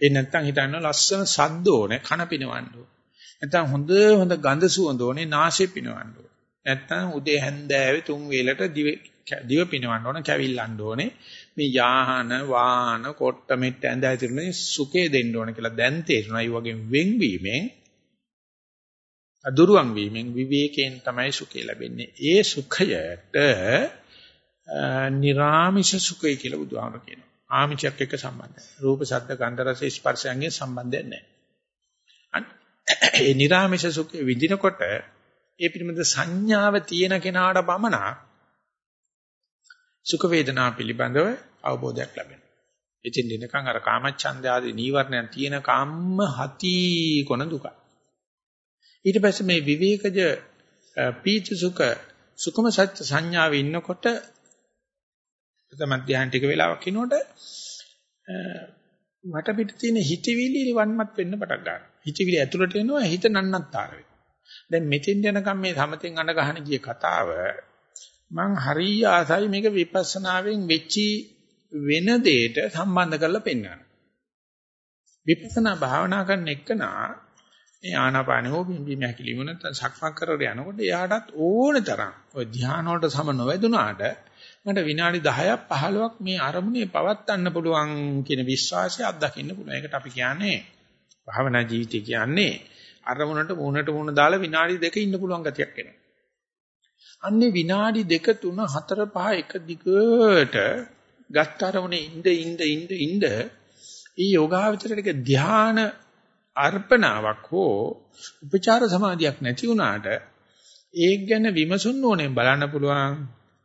ඒ නැත්තම් හිතන්න ලස්සන සද්ද ඕනේ කන පිනවන්න ඕනේ. නැත්තම් හොඳ හොඳ ගඳ සුවඳ ඕනේ නාසය පිනවන්න ඕනේ. නැත්තම් උදේ හැන්දෑවේ තුන් වේලට දිව දිව පිනවන්න ඕනේ කැවිල්ලන්න ඕනේ. මේ යාහන වාහන කොට්ට මෙට්ට ඇඳ ඇතිරුනේ සුඛේ දෙන්න ඕන කියලා දැන් තේරෙනවා. ඒ වගේ වෙන්වීමෙන් අදුරුවන් වීමෙන් විවේකයෙන් තමයි සුඛය ලැබෙන්නේ. ඒ සුඛයට නිර්ාමිෂ සුඛය කියලා බුදුහාමර කියනවා. ආමිෂයක් එක්ක සම්බන්ධයි. රූප, ශබ්ද, ගන්ධ, රස, ස්පර්ශයන්ගේ සම්බන්ධයක් නැහැ. ඒ නිර්ාමිෂ සුඛය විඳිනකොට ඒ පිළිබඳ සංඥාව තියෙන කෙනාට පමණක් සුඛ වේදනා පිළිබඳව අවබෝධයක් ලැබෙනවා. ඉතින් දිනකන් අර කාමච්ඡන්ද ආදී නීවරණයන් තියෙන කම්ම හති කොන දුක. ඊට පස්සේ මේ විවේකජ පීති සුඛ සුඛම සත්‍ය සංඥාවේ ඉන්නකොට ප්‍රථම ධ්‍යාන ටික වෙලාවක් ඉනකොට මට පිට තියෙන හිතවිලි වන්මත් වෙන්න පටන් ගන්නවා. හිතවිලි ඇතුළට එනවා හිත නන්නත්තර වෙනවා. දැන් මෙතෙන් යනකම් මේ සමතෙන් අඬ ගහන ගිය කතාව මං හරිය ආසයි මේක විපස්සනාවෙන් වෙච්චි වෙන දෙයට සම්බන්ධ කරලා පෙන්වන්න. විපස්සනා භාවනා කරන එකනා මේ ආනාපාන හෝ බිම්බීම හැකිලිම නැත්නම් සක්මන් කරලා යනකොට එයාටත් ඕනේ තරම් ඔය ධ්‍යාන වලට සම නොවැදුනාට මට විනාඩි 10ක් 15ක් මේ අරමුණේ පවත්වන්න පුළුවන් කියන විශ්වාසය අත්දකින්න පුළුවන්. ඒකට අපි කියන්නේ භාවනා ජීවිතය කියන්නේ අරමුණට මුණට මුණ දාලා විනාඩි දෙක ඉන්න පුළුවන් ගතියක් එනවා. අන්නේ විනාඩි 2 3 4 5 එක දිගට ගත්තරමුනේ ඉඳ ඉඳ ඉඳ ඉඳ ඊ යෝගාවචරයේ ධ්‍යාන අර්පණාවක් හෝ උපචාර සමාධියක් නැති වුණාට ඒක ගැන විමසුන්න ඕනේ බලන්න පුළුවන්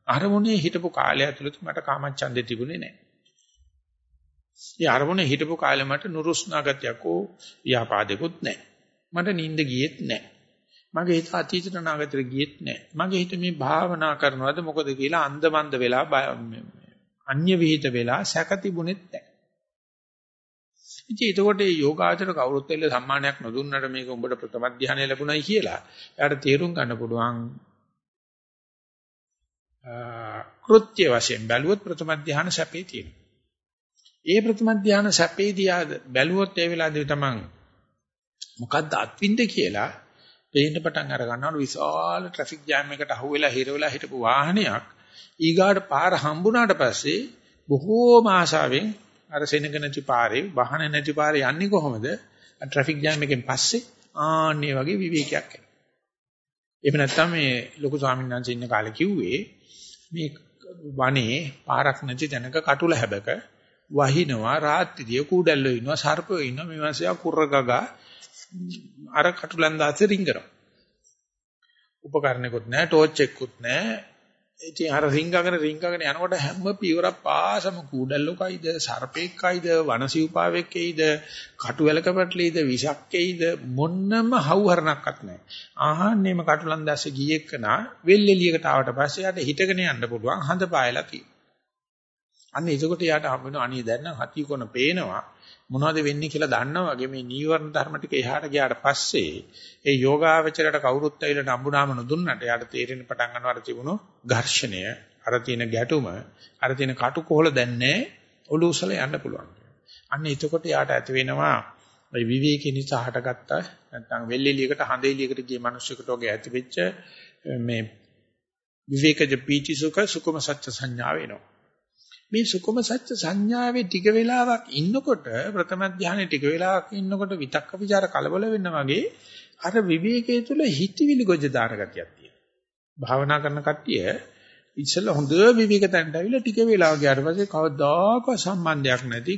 අරමුණේ හිටපු කාලය ඇතුළත මට කාමච්ඡන්දේ තිබුණේ නැහැ. ඒ අරමුණේ හිටපු කාලේ මට නුරුස්නා ගතියක් හෝ ව්‍යාපාදෙකුත් නැහැ. මට නිින්ද ගියෙත් නැහැ. මගේ හිත අතීතට නාගතට ගියෙත් නැහැ. මගේ හිත මේ භාවනා කරනවද මොකද කියලා අන්දමන්ද වෙලා අන්‍ය විහිිත වෙලා සැක තිබුණෙත් නැහැ. ඉතින් ඒකෝට මේ යෝගාචර කවුරුත් වෙල්ල සම්මානයක් නොදුන්නට මේක උඹට ප්‍රථම ධානය ලැබුණයි කියලා එයාට තේරුම් ගන්න පුළුවන් කෘත්‍ය වශයෙන් බැලුවොත් ප්‍රථම ධානය සැපේ තියෙනවා. ඒ ප්‍රථම ධානය සැපේදී ආද බැලුවොත් ඒ වෙලාවේදී තමන් මොකද්ද අත්විඳ කියලා පේන්න පටන් අර ගන්නවලු විශාල ට්‍රැෆික් ජෑම් එකකට අහුවෙලා හිර වෙලා හිටපු වාහනයක් ඊගාට පාර හම්බුණාට පස්සේ බොහෝම ආශාවෙන් අර සෙනග නැති පාරේ වාහන නැති පාරේ යන්නේ කොහොමද? ට්‍රැෆික් ජෑම් එකෙන් පස්සේ ආන්නේ වගේ විවේකයක් එනවා. එහෙම නැත්නම් මේ ලොකු ස්වාමීන් වහන්සේ ඉන්න කාලේ කිව්වේ මේ වනේ පාරක් නැති තැනක කටුල හැබක වහිනවා රාත්‍රියේ කූඩැල්ලෝ ඉන්නවා සර්පයෝ ඉන්නවා මේ මාසයා කුර්රගගා අර කටුලන් දාසේ රිංගනවා. උපකරණෙකුත් නැහැ ටෝච් එකකුත් නැහැ ඉතින් අර රිංගගෙන රිංගගෙන යනකොට හැම පියවරක් පාසම කුඩල්ලොකයිද සර්පෙක්කයිද වනසිව්පාවෙක්කයිද කටුවැලක පැටලීද විෂක්කයිද මොන්නම හවුහරණක්වත් නැහැ. ආහන්නේම කටුලන් දැස්සේ ගියෙකනා වෙල්ෙලියකට ආවට පස්සේ යාට හිටගෙන යන්න පුළුවන් හඳ පායලා තියෙනවා. අන්න එතකොට යාට හම් වෙනවා අනේ දැන් නම් හතිය කොන පේනවා මොනවද වෙන්නේ කියලා දන්නා වගේ මේ නීවරණ ධර්ම ටික එහාට ගියාට පස්සේ ඒ යෝගාවචරයට කවුරුත් ඇවිල්ලා නම්බුනාම නොදුන්නට යාට තේරෙන්න පටන් ගන්නවා අර තිබුණු ඝර්ෂණය අර තියෙන ගැටුම අර තියෙන කටුකොහල දැන්නේ ඔලුසල යන්න පුළුවන්. අන්න එතකොට යාට ඇති වෙනවා මේ විවේකී නිසා හටගත්ත නැත්නම් වෙල්ෙලියකට හඳෙලියකට ගිය මිනිස්සුකට වගේ ඇති වෙච්ච මේ විවේකජ පීචි සුඛ සුකුම සත්‍ය සංඥා වෙනවා. මේ සුකුම සත්‍ය සංඥාවේ ටික වෙලාවක් ඉන්නකොට ප්‍රථම ධානයේ ටික වෙලාවක් ඉන්නකොට විතක්ක ਵਿਚාර කලබල වෙන්න වගේ අර විවේකයේ තුල හිතවිලි ගොජ දාන ගතියක් තියෙනවා. භාවනා කරන කට්ටිය ඉස්සෙල්ලා හොඳ විවේක තැනට ඇවිල්ලා ටික වෙලාවක් ගියාට පස්සේ කවදාකවත් සම්බන්ධයක් නැති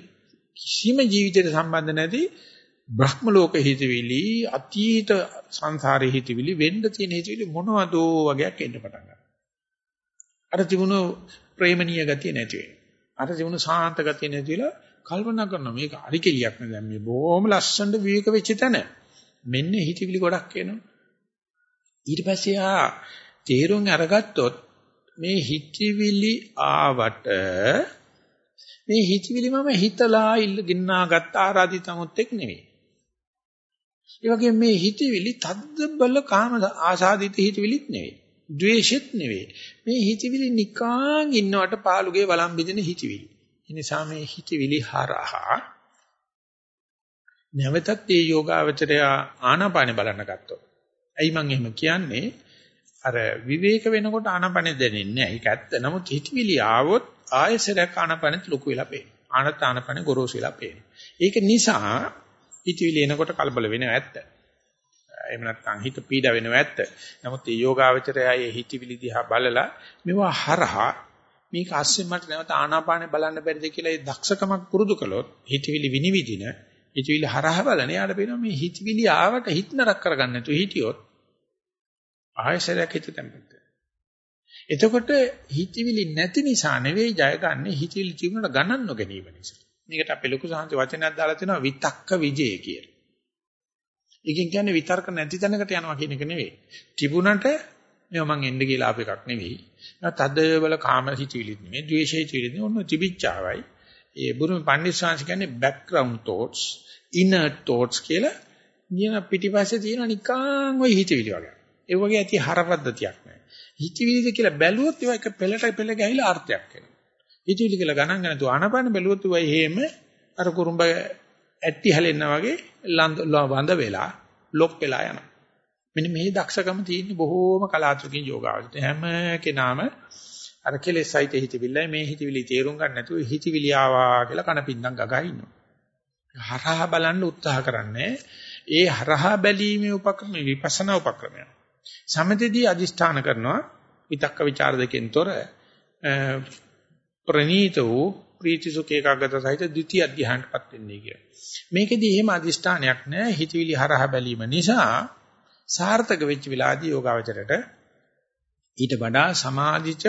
කිසිම ජීවිතයට සම්බන්ධ නැති බ්‍රහ්ම ලෝක හිතවිලි අතීත සංසාරේ හිතවිලි වෙන්න තියෙන හිතවිලි මොනවදෝ වගේක් එන්න පටන් ගන්නවා. අර තිබුණු ප්‍රේමණීය ගතිය නැති වෙනවා. අර තිබුණු සාන්ත ගතිය නැතිලා කල්පනා කරනවා මේක හරි කෙලියක් නේ දැන් මේ බොහොම ලස්සනට විවේක වෙච්ච තැන. මෙන්න හිතවිලි ගොඩක් එනවා. ඊට පස්සේ ආ තේරුම් අරගත්තොත් මේ හිතවිලි ආවට මේ හිතවිලි මම හිතලා ඉල්ල ගින්නාගත් ආරාධිතමුත් එක් නෙවෙයි. ඒ වගේම මේ හිතවිලි තද්ද බල කාම ආසාදිත හිතවිලිත් නෙවෙයි. ද්වේෂෙත් නෙවෙයි. මේ හිතවිලි නිකාන් ඉන්නවට පාළුගේ වළම් බෙදෙන හිතවිලි. ඒ නිසා මේ හිතවිලි හරහා නැවතත් මේ යෝගාවචරය ආනාපානෙ බලන්න ගත්තොත්. ඇයි මම එහෙම කියන්නේ? අර විවේක වෙනකොට ආනාපානෙ දැනෙන්නේ නැහැ. ඒක ඇත්ත. නමුත් හිතවිලි ආවොත් ආයෙසරක් ආනාපානෙත් ලොකු වෙලා පේනවා. ආනත් ආනාපානෙ ගොරෝසු වෙලා පේනවා. ඒක නිසා හිතවිලි එනකොට කලබල වෙනව ඇත්ත. එහෙම නැත්නම් හිත පීඩ වෙනව ඇත්ත. නමුත් මේ යෝගාවචරයයේ හිතවිලි දිහා බලලා මේවා හරහා මේක අස්සේ මට නැවත ආනාපානේ බලන්න බැරිද කියලා ඒ දක්ෂකමක් පුරුදු කළොත් හිතවිලි විනිවිදින හිතවිලි හරහා බලන යාට පේනවා මේ හිතවිලි ආවට හිත නරක කරගන්න නැතුව හිටියොත් ආයසරයක් හිත තැම්පත් එතකොට හිතවිලි නැති නිසා නෙවෙයි ජයගන්නේ හිතවිලි තිබුණට ගණන් නොගැනීම නිසා. මේකට අපේ ලොකු සාන්ති වචනයක් දාලා තියෙනවා විතක්ක විජේ කියලා. ඒකෙන් කියන්නේ විතර්ක නැති තැනකට යනවා කියන එක නෙවෙයි. තිබුණට මේව මං එන්න කියලා ආප එකක් නෙවෙයි. තද බල කාම හිතවිලිත් නෙවෙයි, ද්වේෂ හිතවිලිත් නෙවෙයි. ඔන්න තිබිච්චාවයි. ඒ බුරුම පඬිස්සාංශ කියන්නේ background thoughts, inner thoughts කියලා කියන පිටිපස්සේ තියෙන නිකන් ওই හිතවිලි වගේ. ඒ වගේ ඇති හරපද්ධතියක් නැහැ. හිතවිලිද කියලා බැලුවොත් ඒක පෙළට පෙළ ගහලා අර්ථයක් එනවා. හිතවිලි කියලා ගණන් ගන්න තු ආනපන බැලුවොත් ඒ හේම අර කුරුම්බ ඇටි හැලෙනා වගේ වඳ වෙලා ලොක් වෙලා යනවා. මෙන්න මේ දක්ෂකම තියෙන බොහෝම කලාතුරකින් යෝගාවචිත හැම කෙනාම අර කෙලෙස් සහිත හිතවිල්ලයි මේ හිතවිලි තේරුම් ගන්න නැතුව හිතවිලි ආවා කියලා කනපින්දම් ගගා ඉන්නවා. හරහා බලන්න උත්සාහ කරන්නේ ඒ හරහා බැලීමේ උපක්‍රම විපස්සනා උපක්‍රමය. සමතේදී අදිෂ්ඨාන කරනවා විතක්ක ਵਿਚාර දෙකෙන් තොර ප්‍රනීත වූ ප්‍රීති සුඛ ඒකාගත සහිත ද්විතිය අධ්‍යාහනටපත් වෙන්නේ කියලා. මේකෙදි එහෙම අදිෂ්ඨානයක් නැහැ. හිතවිලි හරහා බැලීම නිසා සාර්ථක වෙච්ච වෙලාදී යෝගාවචරයට ඊට වඩා සමාධිච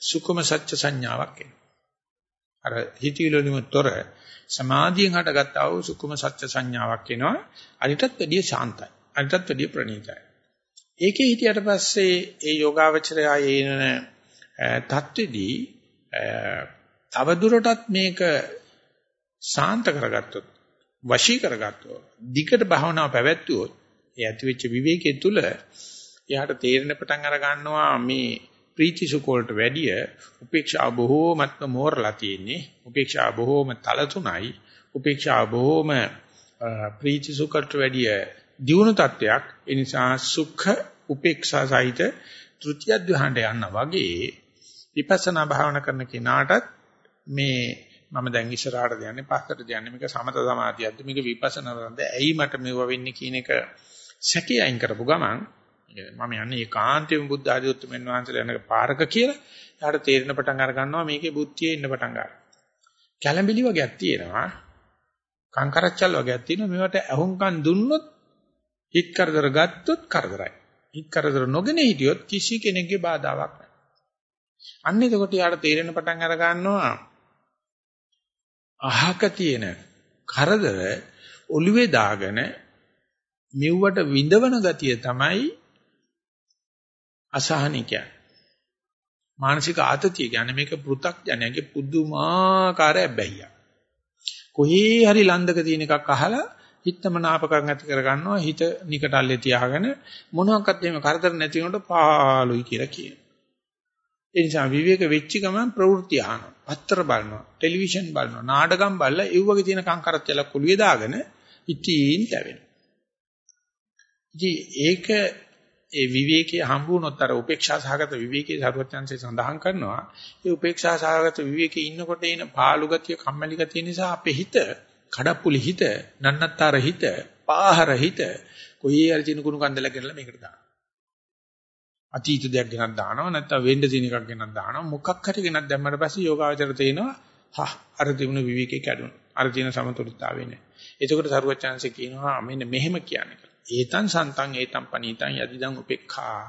සුකුම සත්‍ය සංඥාවක් එනවා. අර හිතවිලි වලින්තර සමාධියෙන් හටගත්තා වූ සුකුම සත්‍ය සංඥාවක් එනවා. අරිටත් වැඩිය ශාන්තයි. අරිටත් වැඩිය ප්‍රණීතයි. ඒකේ හිටියට පස්සේ ඒ යෝගාවචරය ආයේන තත්ත්වෙදී තවදුරටත් මේක ශාන්ත කරගත්තොත් වශී කරගත්තොත් දිගට භාවනාව පැවැත්වුවොත් ඒ ඇතිවෙච්ච විවේකයේ තුල එයාට තේරෙන පටන් අර ගන්නවා මේ ප්‍රීති සුඛ වලට වැඩිය උපේක්ෂා බොහෝමත්ම මෝරලා තියෙන්නේ. උපේක්ෂා බොහෝම තලතුණයි උපේක්ෂා බොහෝම ප්‍රීති සුඛට වැඩිය දියුණු තත්වයක්. ඒ නිසා සුඛ උපේක්ෂා සහිත තෘතිය ධ්‍යානට යන්න වගේ විපස්සනා භාවනා කරන කෙනාටත් මේ මම දැන් ඉස්සරහට යන්නේ පස්සට යන්නේ මේක සමත සමාධියක්ද? මේක විපස්සනාවක්ද? ඇයි මට මෙව වෙන්නේ කියන එක සැකේ අයින් කරපු ගමන් මම යන්නේ ඒකාන්තයෙන් බුද්ධ ආදී උත්තරමෙන් වහන්සේලා යන පාරක කියලා එයාට තේරෙන පටන් අර ගන්නවා මේකේ බුද්ධියේ ඉන්න පටන් ගන්නවා. කැළඹිලි වගේක් තියෙනවා කංකරච්චල් වගේක් තියෙනවා. මේවට අහුම්කම් දුන්නොත් හිත කරදර ගත්තොත් කරදරයි. හිත කරදර නොගෙන හිටියොත් කිසි කෙනෙක්ගේ බාධාවක් නැහැ. අන්න එතකොට යාට තේරෙන පටන් අර ගන්නවා අහක තියෙන කරදර ඔළුවේ දාගෙන මෙව්වට විඳවන ගතිය තමයි අසහනික මානසික ආතතිය කියන්නේ මේක පෘ탁ජනයාගේ පුදුමාකාර ඇබ්බැහිය. කොහේ හරි ලන්දක තියෙන එකක් අහලා හිතමනාපකම් ඇති කර ගන්නවා හිත නිකටල්ලේ තියාගෙන මොනවාක්වත් එහෙම කරදර නැති වෙනකොට පාළුයි කියලා කියනවා. ඒ නිසා විවේක වෙච්ච ගමන් ප්‍රවෘත්ති අහනවා. පත්‍ර බලනවා, ටෙලිවිෂන් බලනවා, නාටකම් බලලා ඒ වගේ තියෙන කංකරච්චල කුලිය දාගෙන ඉතින් තැවෙනවා. ඉතින් ඒක ඒ විවේකයේ හම්බ වුණොත් අර උපේක්ෂා සහගත විවේකයේ සරුවචන්සේ සඳහන් කරනවා ඒ උපේක්ෂා සහගත විවේකයේ ඉන්නකොට එන පාළු ගතිය කම්මැලි ගතිය නිසා අපේ හිත කඩප්පුලි හිත නන්නත්තර හිත පාහර හිත කොයි හරි දින කුණු කන්දලක් ගෙනලා මේකට දානවා අතීත දෙයක් ගෙනත් දානවා නැත්නම් වෙන්න තියෙන එකක් ගෙනත් දානවා. මොකක් හරි ගෙනත් දැම්මට පස්සේ යෝගාවචර තේනවා හා අර තිබුණ විවේකේ කැඩුණා. අර තියෙන සමතුලිතතාවය නෑ. එතකොට සරුවචන්සේ කියනවා මෙන්න මෙහෙම කියන්නේ ඒතං සන්තං ඒතං පනීතං යදිදං උපේක්ඛා.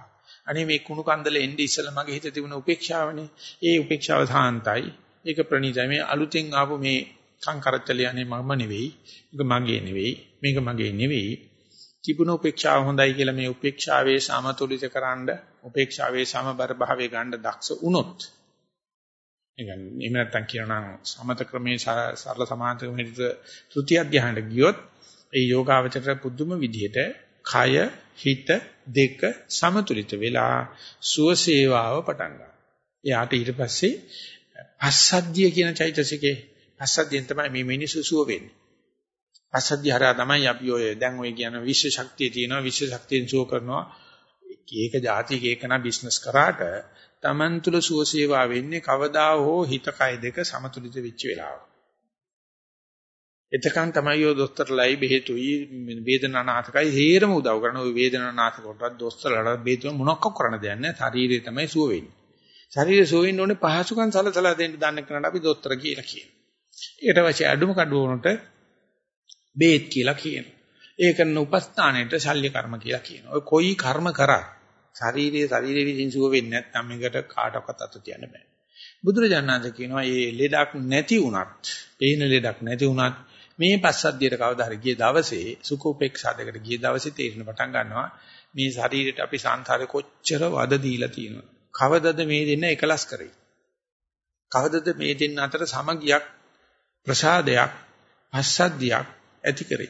අනේ මේ කුණු කන්දල එන්නේ ඉස්සලා මගේ හිතේ තිබුණ උපේක්ෂාවනේ. ඒ උපේක්ෂාව සාන්තයි. ඒක ප්‍රණීතයි. මේ අලුතෙන් ආපු මේ සංකරච්චලියනේ මම නෙවෙයි. මේක මගේ නෙවෙයි. මේක මගේ නෙවෙයි. තිබුණ උපේක්ෂාව හොඳයි කියලා මේ උපේක්ෂාවේ සමතුලිතකරනද උපේක්ෂාවේ සමබර භාවයේ ගන්න දක්ෂ වුණොත් එහෙනම් එහෙම නැත්තම් කියනවා සමත ක්‍රමයේ සරල සමාන්තර මෙහිද තෘතිය අධ්‍යයනට ගියොත් ඒ යෝගාවචර පුදුම විදිහට කය හිත දෙක සමතුලිත වෙලා සුවසේවාව පටන් ගන්නවා. එයාට ඊට පස්සේ පස්සද්ධිය කියන චෛතසිකේ පස්සද්ධියෙන් තමයි මේ මිනිස්සු සුව වෙන්නේ. පස්සද්ධිය හරහා තමයි අපි ඔය දැන් ඔය කියන විශ්ව ශක්තිය තියෙනවා විශ්ව ශක්තියෙන් සුව කරනවා. ඒක જાතික එකන බිස්නස් කරාට Taman තුල සුවසේවා වෙන්නේ කවදා හෝ හිත කය දෙක සමතුලිත වෙච්ච වෙලාවක. එතකන් තමයි ඔය දොස්තරලයි බෙහෙතුයි වේදනානාථකයි හේරම උදව් කරන ඔය වේදනානාථ කොටත් දොස්තරලට බෙහෙතු මොනක්ක කරන්න දෙයක් නැහැ ශරීරය තමයි සුව වෙන්නේ. ශරීරය සුව වෙන්න ඕනේ පහසුකම් සලසලා දෙන්න දන්න කෙනාට අපි දොස්තර කියලා කියනවා. ඊට පස්සේ අඩුම කඩුව වුණට බේත් කියලා කියනවා. ඒ කරන උපස්ථානයට ශල්්‍ය කර්ම කියලා කියනවා. ඔය කොයි කර්ම කරා ශරීරයේ ශරීරයේ විසින් සුව වෙන්නේ නැත්නම් මේකට කාටවත් අත තියන්න බෑ. බුදුරජාණන් වහන්සේ කියනවා මේ ලෙඩක් නැති වුණත්, පේන ලෙඩක් නැති වුණත් මේ පස්සද්ධියට කවදා හරි ගිය දවසේ සුඛෝපේක්ෂා දෙකට ගිය දවසේ තේරෙන පටන් ගන්නවා මේ ශරීරයට අපි සංසාරේ කොච්චර වද දීලා තියෙනවද කවදද මේ දෙන්න එකලස් කරේ කවදද මේ දෙන්න අතර සමගියක් ප්‍රසාදයක් පස්සද්ධියක් ඇති කරේ.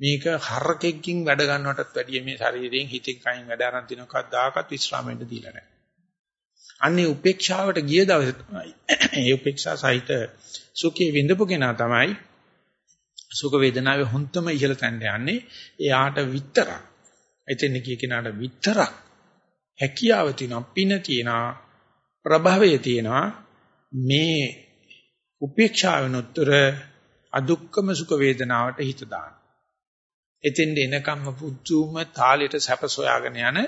මේක හරකෙක්කින් වැඩ ගන්නවටත් වැඩිය මේ ශරීරයෙන් හිතෙන් කයින් වැඩ අරන් තිනකක් දායකත් විශ්‍රාමෙන්න දීලා නැහැ. අන්නේ උපේක්ෂාවට ගිය දවසේ තමයි ඒ උපේක්ෂා සහිත සුඛේ විඳපු කෙනා තමයි සුඛ වේදනාවේ හොන්තම ඉහළ තැනට යන්නේ. එයාට විතරක් එතෙන් කිය කෙනාට විතරක් හැකියාව තියෙනවා පින තියෙනවා ප්‍රභවය තියෙනවා. මේ උපේක්ෂාවෙනුතර අදුක්කම සුඛ වේදනාවට හිත දාන එතෙන්ද එනකම්ම පුදුම තාලෙට සැප සොයාගෙන යන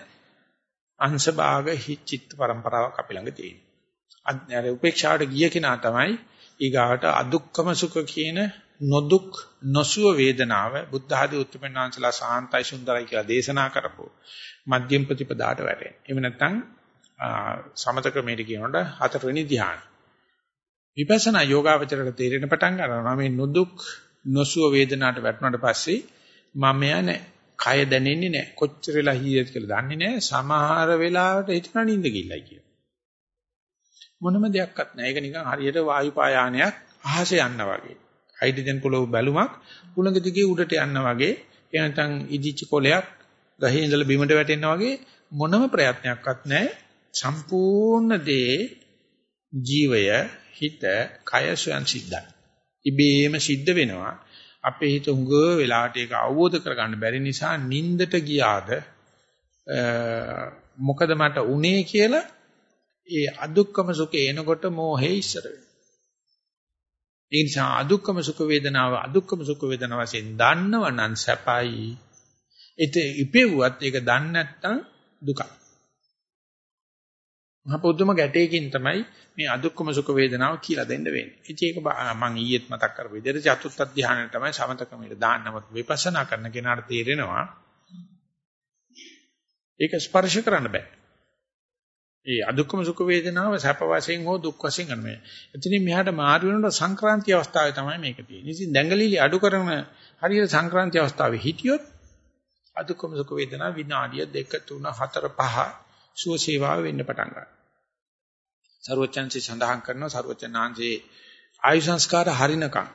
අංශභාග චිත්ත පරම්පරාවක් අපි ළඟ තියෙනවා අර උපේක්ෂාවට ගිය කෙනා තමයි ඊගාවට අදුක්කම සුඛ කියන නොදුක් නොසුව වේදනාව බුද්ධ ආදී උත්තරමනාන්සලා සාන්තයි සුන්දරයි කියලා දේශනා කරපො මධ්‍යම ප්‍රතිපදාට වැටෙන. එහෙම නැත්නම් සමත ක්‍රමයට කියනකොට හතරවෙනි ධ්‍යාන. විපස්සනා යෝගාවචරයට තේරෙන පටන් ගන්නවා මේ නොදුක් නොසුව වේදනාවට වැටුණාට පස්සේ මම යන්නේ කය දැනෙන්නේ නැහැ. කොච්චර වෙලා හීයද කියලා දන්නේ නැහැ. සමහර වෙලාවට හිතන නිින්ද කිල්ලයි කියන. මොනම දෙයක්වත් නැහැ. ඒක නිකන් හරියට වායු පායානයක් අහසේ යනවා වගේ. හයිඩ්‍රජන් පොළොව බැලුමක් උලඟ දිගේ උඩට යනවා වගේ. ඒ නැත්නම් ඉදිච්ච කොලයක් ගහේ ඉඳලා බිමට වැටෙනවා වගේ මොනම ප්‍රයත්නයක්වත් නැහැ. සම්පූර්ණ දේ ජීවය හිත කය ස්වයන් සිද්ධයි. ඉබේම සිද්ධ වෙනවා. අපේ හිත උඟ වෙලාවට ඒක අවබෝධ කරගන්න බැරි නිසා නින්දට ගියාද මොකද මට උනේ කියලා ඒ අදුක්කම සුඛේ එනකොට මෝහේ ඉස්සර වෙනවා. ඒ නිසා අදුක්කම සුඛ වේදනාව අදුක්කම සුඛ වේදනාව වශයෙන් දන්නවනම් සැපයි. ඒත් ඉපෙව්වත් ඒක දන්නේ නැත්නම් දුකයි. මහ පොදුම ගැටේකින් තමයි මේ අදුක්කම සුඛ වේදනාව කියලා දෙන්න වෙන්නේ. ඉතින් ඒක මම ඊයේත් මතක් කරපු විදිහට චතුත්ථ ධානය තමයි සමතකමයට දාන්නවත් විපස්සනා කරන කෙනාට තේරෙනවා. ඒක ස්පර්ශ කරන්න බෑ. ඒ අදුක්කම සුඛ වේදනාව සැප වශයෙන් හෝ දුක් වශයෙන් ගන්න. එතනින් මෙහාට මාරු වෙනකොට සංක්‍රාන්ති අවස්ථාවේ තමයි මේක තියෙන්නේ. ඉතින් දැඟලිලි අඩු කරන හරියට සංක්‍රාන්ති අවස්ථාවේ හිටියොත් අදුක්කම සුඛ වේදනාව විනාඩිය 2 3 4 5 සුව සේවාව වෙන්න පටන් ගන්නවා. සරුවචන්සේ සඳහන් කරනවා සරුවචනාංශේ ආයු සංස්කාර හරිනකම්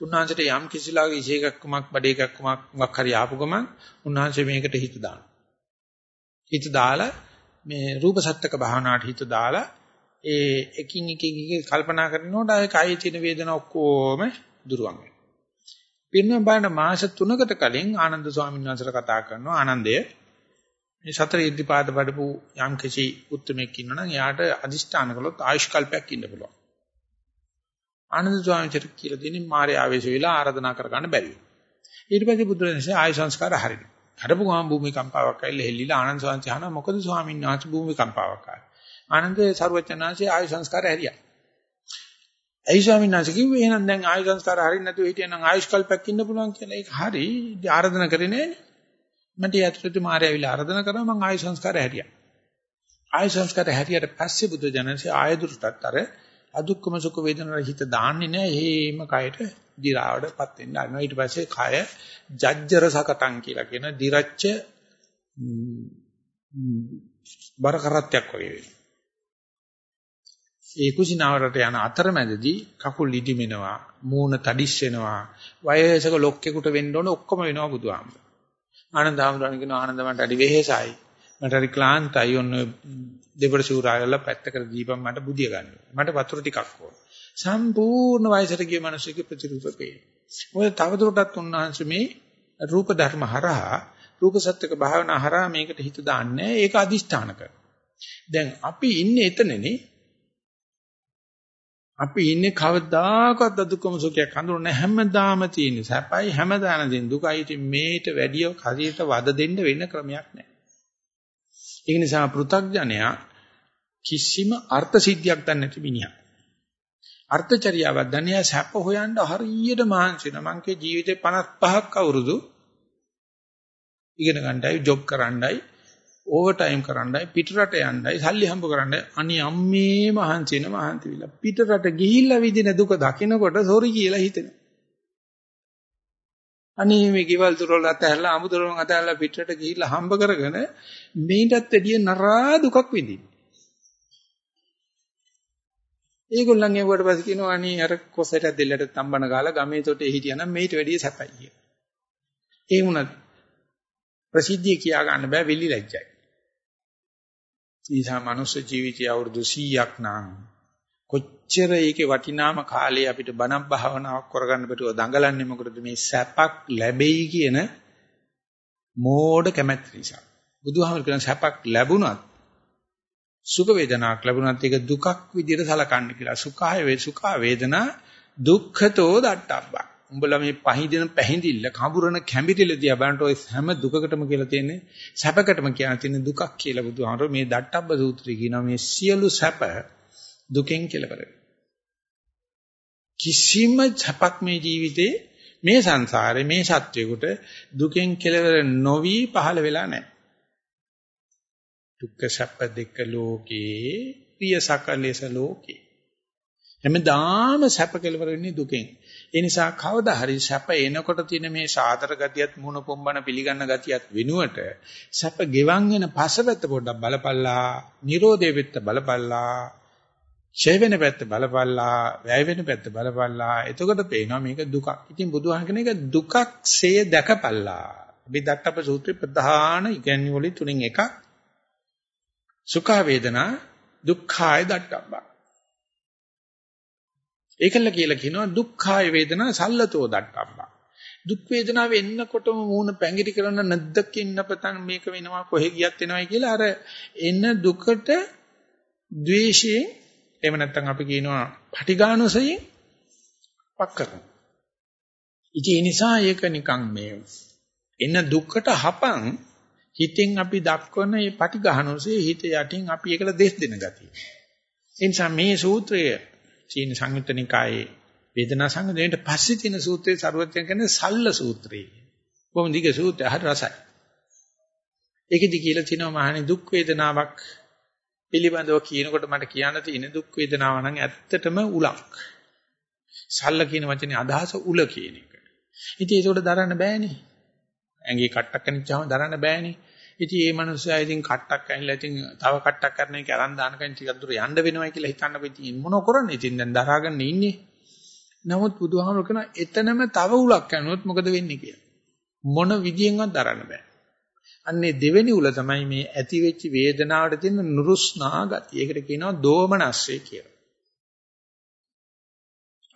උන්වහන්සේට යම් කිසිලාගේ ඉෂේකක්කමක් බඩේකක්කමක් වක් හරි ආපු ගමන් උන්වහන්සේ මේකට හිත දානවා. හිත දාලා මේ රූප සත්‍යක භාවනාවට හිත දාලා ඒ එකින් එකින් කල්පනා කරනකොට ඒ කායේ තියෙන වේදනා ඔක්කොම දුරවන් වෙනවා. පින්න බලන මාස 3කට කලින් ආනන්ද ස්වාමීන් වහන්සේට කතා කරනවා ආනන්දේ මේ සතර ඉද්ධිපාද බඩපු යම් කිසි උත්මෙක් ඉන්නවනම් එයාට අදිෂ්ඨාන කළොත් ආයුෂ් කල්පයක් ඉන්න පුළුවන්. ආනන්ද ස්වාමීන් වහන්සේ කියලා දෙන්නේ මාර්ය ආවේශ වෙලා ආරාධනා කරගන්න බැරි වෙනවා. ඊට පස්සේ බුදුරජාණන්සේ ආයු සංස්කාර හරිනවා. හරපු ගමන් භූමි කම්පාවක් ඇවිල්ලා හෙල්ලිලා ආනන්ද ස්වාමීන් වහන්සේ අහනවා මොකද ස්වාමීන් වහන්සේ භූමි කම්පාවක් ආවේ. ආනන්දේ සර්වචනාංශේ ආයු සංස්කාර හැරියා. ඇයි ස්වාමීන් වහන්සේ කිව්වේ එහෙනම් දැන් ආයු සංස්කාර හරින්න නැතුව හිටියනම් ආයුෂ් කල්පයක් ඉන්න පුළුවන් කියලා. ඒක හරි. ආරාධනා කරේ නෑනේ. මට යතුරුතු මාරය ඇවිල්ලා ආරාධනා කරා මං ආයු සංස්කාර හැරියා. ආයු සංස්කාර හැරියට පස්සේ බුදු ජනන්සේ ආය දුරටත් අර අදුක්කම සුඛ වේදනාවට හිත දාන්නේ නැහැ. හේම කයට දි รา වඩපත් වෙන්න ආනවා. ඊට පස්සේ කය ජජ්ජර සකටන් කියලා කියන දිරච්ච බර කරත්තයක් වගේ වෙනවා. ඒ කුසිනාවරට යන අතරමැදදී කකුල් ඉදිමෙනවා, මූණ තඩිස් වෙනවා, වයසක ලොක්කෙකුට වෙන්න ඕන ඔක්කොම වෙනවා බුදුහාමුදුරුවෝ. ආනන්ද හාමුදුරන් කියනවා ආනන්ද මට අඩි වෙහෙසයි. මට හරි ක්ලාන්තයි ඔන්න දෙබර සූරායලා පැත්තකට දීපම් මට බුදිය ගන්න. මට වතුර ටිකක් ඕන. සම්පූර්ණ වයසට ගිය මිනිස්සුගේ ප්‍රතිරූපකේ. මොකද තවදුරටත් උන්වහන්සේ මේ රූප ධර්ම හරහා රූප සත්‍යක භාවනා හරහා මේකට හිත දාන්නේ ඒක අදිෂ්ඨාන කර. දැන් අපි ඉන්නේ එතනනේ අපි ඉන්නේ කවදාකවත් දුක්ඛම සුඛයක් හඳුනන හැමදාම තියෙන සැපයි හැමදාම දෙන දුකයි ඉතින් මේට වැඩිය හරියට වද දෙන්න වෙන ක්‍රමයක් නැහැ. ඒ නිසා පෘථග්ජනයා කිසිම අර්ථ සිද්ධියක් දන්නේ නැති මිනිහා. අර්ථචර්යාවක් දන්නේ සැප හොයන්න හරියට මහන්සි වෙන මංකේ ජීවිතේ 55ක් අවුරුදු ඉගෙන ගන්නයි ජොබ් කරන්නයි ඕවර් ටයිම් කරන්නයි පිටරට යන්නයි සල්ලි හම්බ කරන්නයි අනේ අම්මේ මහන්සි වෙන මහන්සි විලා පිටරට ගිහිල්ලා විඳින දුක දකිනකොට සෝරි කියලා හිතෙනවා අනේ මේ ගෙවල් දොරවල් අතහැරලා අමුදොරවල් අතහැරලා පිටරට ගිහිල්ලා හම්බ කරගෙන මේකටත් වැඩිය නරා දුකක් විඳින්න ඒගොල්ලන් එවුවට පස්සේ කියනවා අනේ අර කොසයට දෙල්ලට තම්බන ගාලා ගමේ තොටේ හිටියනම් මේට වැඩිය සැපයි කියලා. ඒ වුණත් ප්‍රසිද්ධිය කියා ගන්න බෑ වෙලි ලැජ්ජයි. නිසා මනුස්ස ජීවිතය අවුරුදු 100ක් නම් කොච්චර ඒකේ වටිනාම කාලේ අපිට බණක් භාවනාවක් කරගන්න බැරුව දඟලන්නේ මොකටද මේ සැපක් ලැබෙයි කියන මෝඩ කැමැත්ත නිසා. බුදුහාමර කියන සැපක් ලැබුණත් සුඛ වේදනාවක් ලැබුණත් ඒක දුකක් විදිහට සලකන්න කියලා. සුඛාය වේ සුඛා වේදනා දුක්ඛතෝ දට්ටබ්බා. උඹලා මේ පහින්දින පැහිඳිල්ල කඹුරන කැඹිරිල දිහා බලනකොට ඔය හැම දුකකටම කියලා තියෙන්නේ සැපකටම කියන තියෙන දුකක් කියලා බුදුහාමර මේ දට්ටබ්බ සූත්‍රය කියනවා මේ සියලු සැප දුකෙන් කෙලවර කිසිම ඡපක් මේ ජීවිතේ මේ සංසාරේ මේ සත්වයකට දුකෙන් කෙලවර නොවි පහළ වෙලා නැහැ. දුක්ඛ සැප දෙක ලෝකේ ප්‍රිය සකලේශ ලෝකේ හැමදාම සැප කෙලවර වෙන්නේ දුකෙන්. ඒ නිසා කවදා හරි සැප එනකොට තියෙන මේ සාතර ගතියත් මුණ පොම්බන පිළිගන්න ගතියත් වෙනුවට සැප ගෙවන් වෙන පසපැත්ත පොඩ්ඩක් බලපල්ලා, Nirodhe පැත්ත බලපල්ලා, ඡය වෙන පැත්ත බලපල්ලා, වැය වෙන පැත්ත බලපල්ලා. එතකොට පේනවා මේක දුකක්. ඉතින් බුදුහාම කියන එක දුකක්සේ දැකපල්ලා. විදක්කප සූත්‍රයේ ප්‍රධාන ඉගැන්වීම් වලින් තුනෙන් එකක් සුඛ වේදනා දුක්ඛාය දට්ඨබ්බා ඒකල කියලා කියනවා දුක්ඛාය වේදනා සල්ලතෝ දක්කම්මා. දුක් වේදනාව එන්නකොටම මූණ පැංගිටි කරන නැද්දකින් අපතන් මේක වෙනවා කොහෙ ගියත් වෙනවයි කියලා අර එන දුකට ද්වේෂයෙන් එහෙම නැත්නම් අපි කියනවා පටිඝානසයෙන් පක් කරනවා. ඉතින් ඒ නිසා ඒක නිකන් මේ එන දුකට හපන් හිතෙන් අපි දක්වන මේ පටිඝානසයේ හිත යටින් අපි ඒකට දෙස් දෙන ගතිය. ඒ නිසා මේ සූත්‍රය චීන සංයුත්ත නිකායේ වේදනා සංගදේට පස්සේ තියෙන සූත්‍රයේ සරුවත්යන් කියන්නේ සල්ල සූත්‍රය. කොහොමද දිග සූත්‍රය හරි රසයි. ඒකෙදි කියලා තිනවා මහණනි දුක් වේදනාවක් පිළිබඳව කියනකොට මට කියන්න තියෙන දුක් වේදනාව නම් ඇත්තටම උලක්. සල්ල කියන වචනේ අදහස උල කියන එක. ඉතින් ඒකට දරන්න බෑනේ. ඇඟේ කට්ටක් කනිච්චාම දරන්න බෑනේ. ඉතින් මේ මනුස්සයා ඉතින් කට්ටක් ඇහිලා ඉතින් තව කට්ටක් කරන එක අරන් දානකන් ටිකක් දුර යන්න වෙනවයි කියලා හිතන්නකො ඉතින් මොන කරන්නේ ඉතින් දැන් දරාගන්න ඉන්නේ. නමුත් බුදුහාමුදුර කියන එතනම තව උලක් යනොත් මොකද වෙන්නේ කියලා. මොන විදියෙන්වත් දරන්න බෑ. අන්නේ දෙවෙනි උල තමයි මේ ඇති වෙච්ච වේදනාවට තියෙන නුරුස්නා ගතිය. ඒකට කියනවා දෝමනස්සේ කියලා.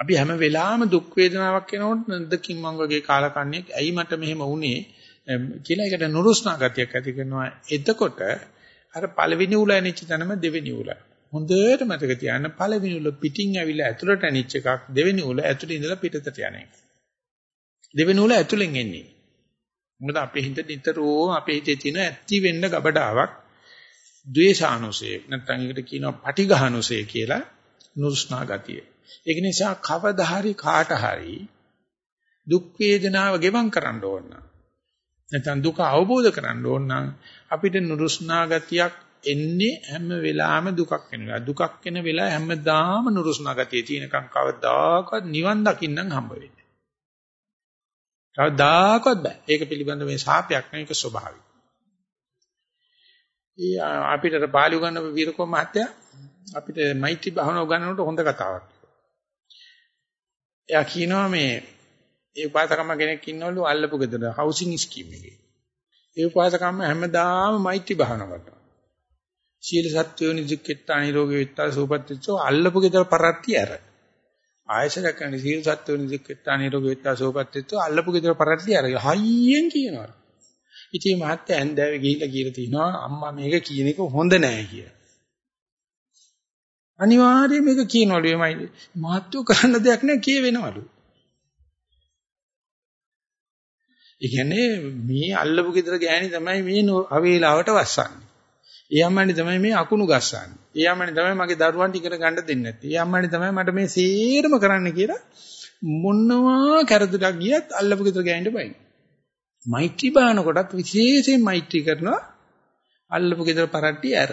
අපි හැම වෙලාවෙම දුක් වේදනාවක් එනකොට නැද්දකින් මං වගේ කාලකන්ණියෙක් ඇයි මට මෙහෙම වුනේ කියලා ඒකට නුරුස්නා ගතියක් ඇති කරනවා. එතකොට අර පළවෙනි උල ඇනිච්ච තැනම දෙවෙනි උල. හොඳට මතක තියාගන්න පළවෙනි උල පිටින් ඇවිල්ලා ඇතුළට ඇනිච්ච එකක් දෙවෙනි උල ඇතුළේ ඉඳලා පිටතට යන එක. දෙවෙනි උල ඇතුළෙන් එන්නේ. මොකද අපේ හිත නිතරම අපේ හිතේ තියෙන ඇති වෙන්න ගබඩාවක් ද්වේෂානුසය නැත්නම් ඒකට කියනවා පටිඝානුසය කියලා නුරුස්නා ගතිය. ඒක නිසා කවදා හරි කාට හරි දුක් වේදනාව ගෙවම් කරන්න ඕන. නැත්නම් දුක අවබෝධ කරගන්න ඕන නම් අපිට නුරුස්නා ගතියක් එන්නේ හැම වෙලාවෙම දුකක් වෙනවා. දුකක් වෙන වෙලාව හැමදාම නුරුස්නා ගතිය තියෙනකම් කවදාකවත් නිවන් දකින්නම් හම්බ වෙන්නේ. කවදාකවත් බෑ. ඒක පිළිබඳ මේ ශාපයක් නෙවෙයි ඒක ස්වභාවික. ඊ අපිට පාළි උගන්න වීරකෝ මහත්තයා අපිට මෛත්‍රී භාවනාව උගන්වනකොට හොඳ කතාවක්. එයා කියනවා මේ ඒ උපාසකම්ම කෙනෙක් ඉන්නවලු අල්ලපු ගෙදර හවුසින් ස්කීම් එකේ. ඒ උපාසකම්ම හැමදාම මෛත්‍රී භාවනා කරනවා. සීල සත්‍යෝ නිදුක්කෙත්තා නිරෝගී වෙත්තා සෝපත්තිචෝ අල්ලපු ගෙදර පරට්ටි ඇර. ආයසර කරන්නේ සීල සත්‍යෝ නිදුක්කෙත්තා නිරෝගී වෙත්තා සෝපත්තිචෝ අල්ලපු ගෙදර පරට්ටි ඇර. හයියෙන් කියනවා. ඉතින් මහත්තයා ඇන්දෑවේ ගිහිල්ලා කියලා තිනවා අම්මා මේක කියන එක හොඳ නෑ කියලා. අනිවාර්යයෙන් මේක කියනවලු එමයි මහත්තු කරන්න දෙයක් නෑ කියවෙනවලු. ඒ කියන්නේ මේ අල්ලපු ගෙදර ගෑණි තමයි මේ අවේලාවට වස්සන්නේ. ඒ අම්මණි තමයි මේ අකුණු ගස්සන්නේ. ඒ අම්මණි තමයි මගේ දරුවන්ට ඉගෙන ගන්න දෙන්නේ නැත්තේ. ඒ අම්මණි තමයි මට මේ සේරම කරන්න කියලා මොනවා කරදුටක් ගියත් අල්ලපු ගෙදර ගෑනිට බයි. මෛත්‍රී බාන කොටත් විශේෂයෙන් මෛත්‍රී කරනවා අල්ලපු ගෙදර පරට්ටි ඇර.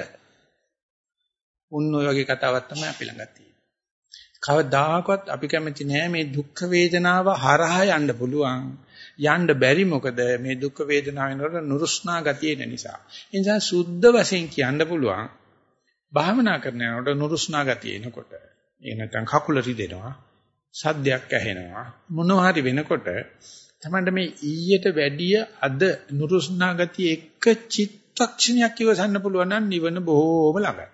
උන් ඔය වගේ කතාවක් තමයි අපි ළඟ තියෙන්නේ. කවදාකවත් අපි කැමති නෑ මේ දුක් වේදනාව හරහා යන්න පුළුවන්. යන්න බැරි මොකද මේ දුක් වේදනාවෙනකොට නුරුස්නා ගතිය නිසා. ඒ නිසා සුද්ධ වශයෙන් කියන්න පුළුවන් භාවනා කරන යනකොට නුරුස්නා ගතිය එනකොට ඒ නැත්නම් කකුල රිදෙනවා සද්දයක් ඇහෙනවා මොනවා හරි වෙනකොට තමයි මේ ඊයට වැඩිය අද නුරුස්නා ගතිය එක චිත්තක්ෂණයක් ඉවසන්න පුළුවන් නම් නිවන බොහෝම ළඟයි.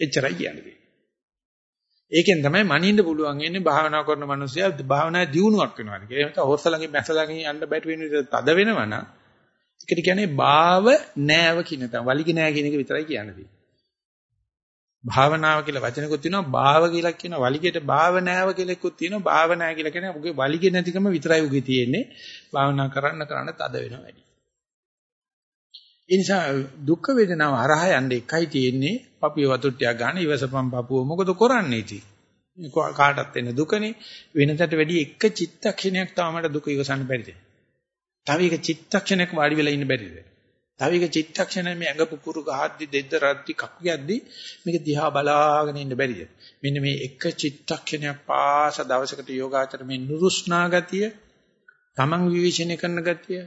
එච්චරයි කියන්නේ. ඒකෙන් තමයි මනින්න පුළුවන් ඉන්නේ භාවනා කරන මිනිස්සයා භාවනා දියුණුවක් වෙනවා කියලා. එහෙම නැත්නම් හොස්සලඟින් මැසලඟින් යන්න බැට වෙන විදිහට තද වෙනවනම් ඒකට කියන්නේ භාව නෑව කියන තම වලිග නෑ කියන එක විතරයි කියන්නේ. භාවනාව කියලා වචනකුත් තියෙනවා භාව කියලා කියන වලිගෙට භාව නෑව කියලා එකකුත් තියෙනවා භාව නෑ කියලා කියන්නේ උගේ වලිගෙ නැතිකම විතරයි උගේ තියෙන්නේ. භාවනා කරන්න කරන්න තද වෙනවා වැඩි. ඒ නිසා දුක් වේදනාව හරහා යන්න එකයි තියෙන්නේ. පපිය වතුට්ටියක් ගන්න ඉවසපම් පපුව. මොකද කරන්නේ ඉතින් කාටත් එන දුකනේ. වෙනතට වැඩි එක චිත්තක්ෂණයක් තමයි දුක ඉවසන්න බැරිද? තව එක චිත්තක්ෂණයක් වාඩි වෙලා ඉන්න බැරිද? තව එක චිත්තක්ෂණයක් මේ ඇඟ පුපුරු ගහද්දි දෙද්ද රද්දි කක්කු යද්දි මේක දිහා බලාගෙන ඉන්න බැරිද? මෙන්න මේ එක චිත්තක්ෂණයක් පාස දවසකට යෝගාචර මේ නුරුස්නා ගතිය තමන් විවේචනය කරන ගතිය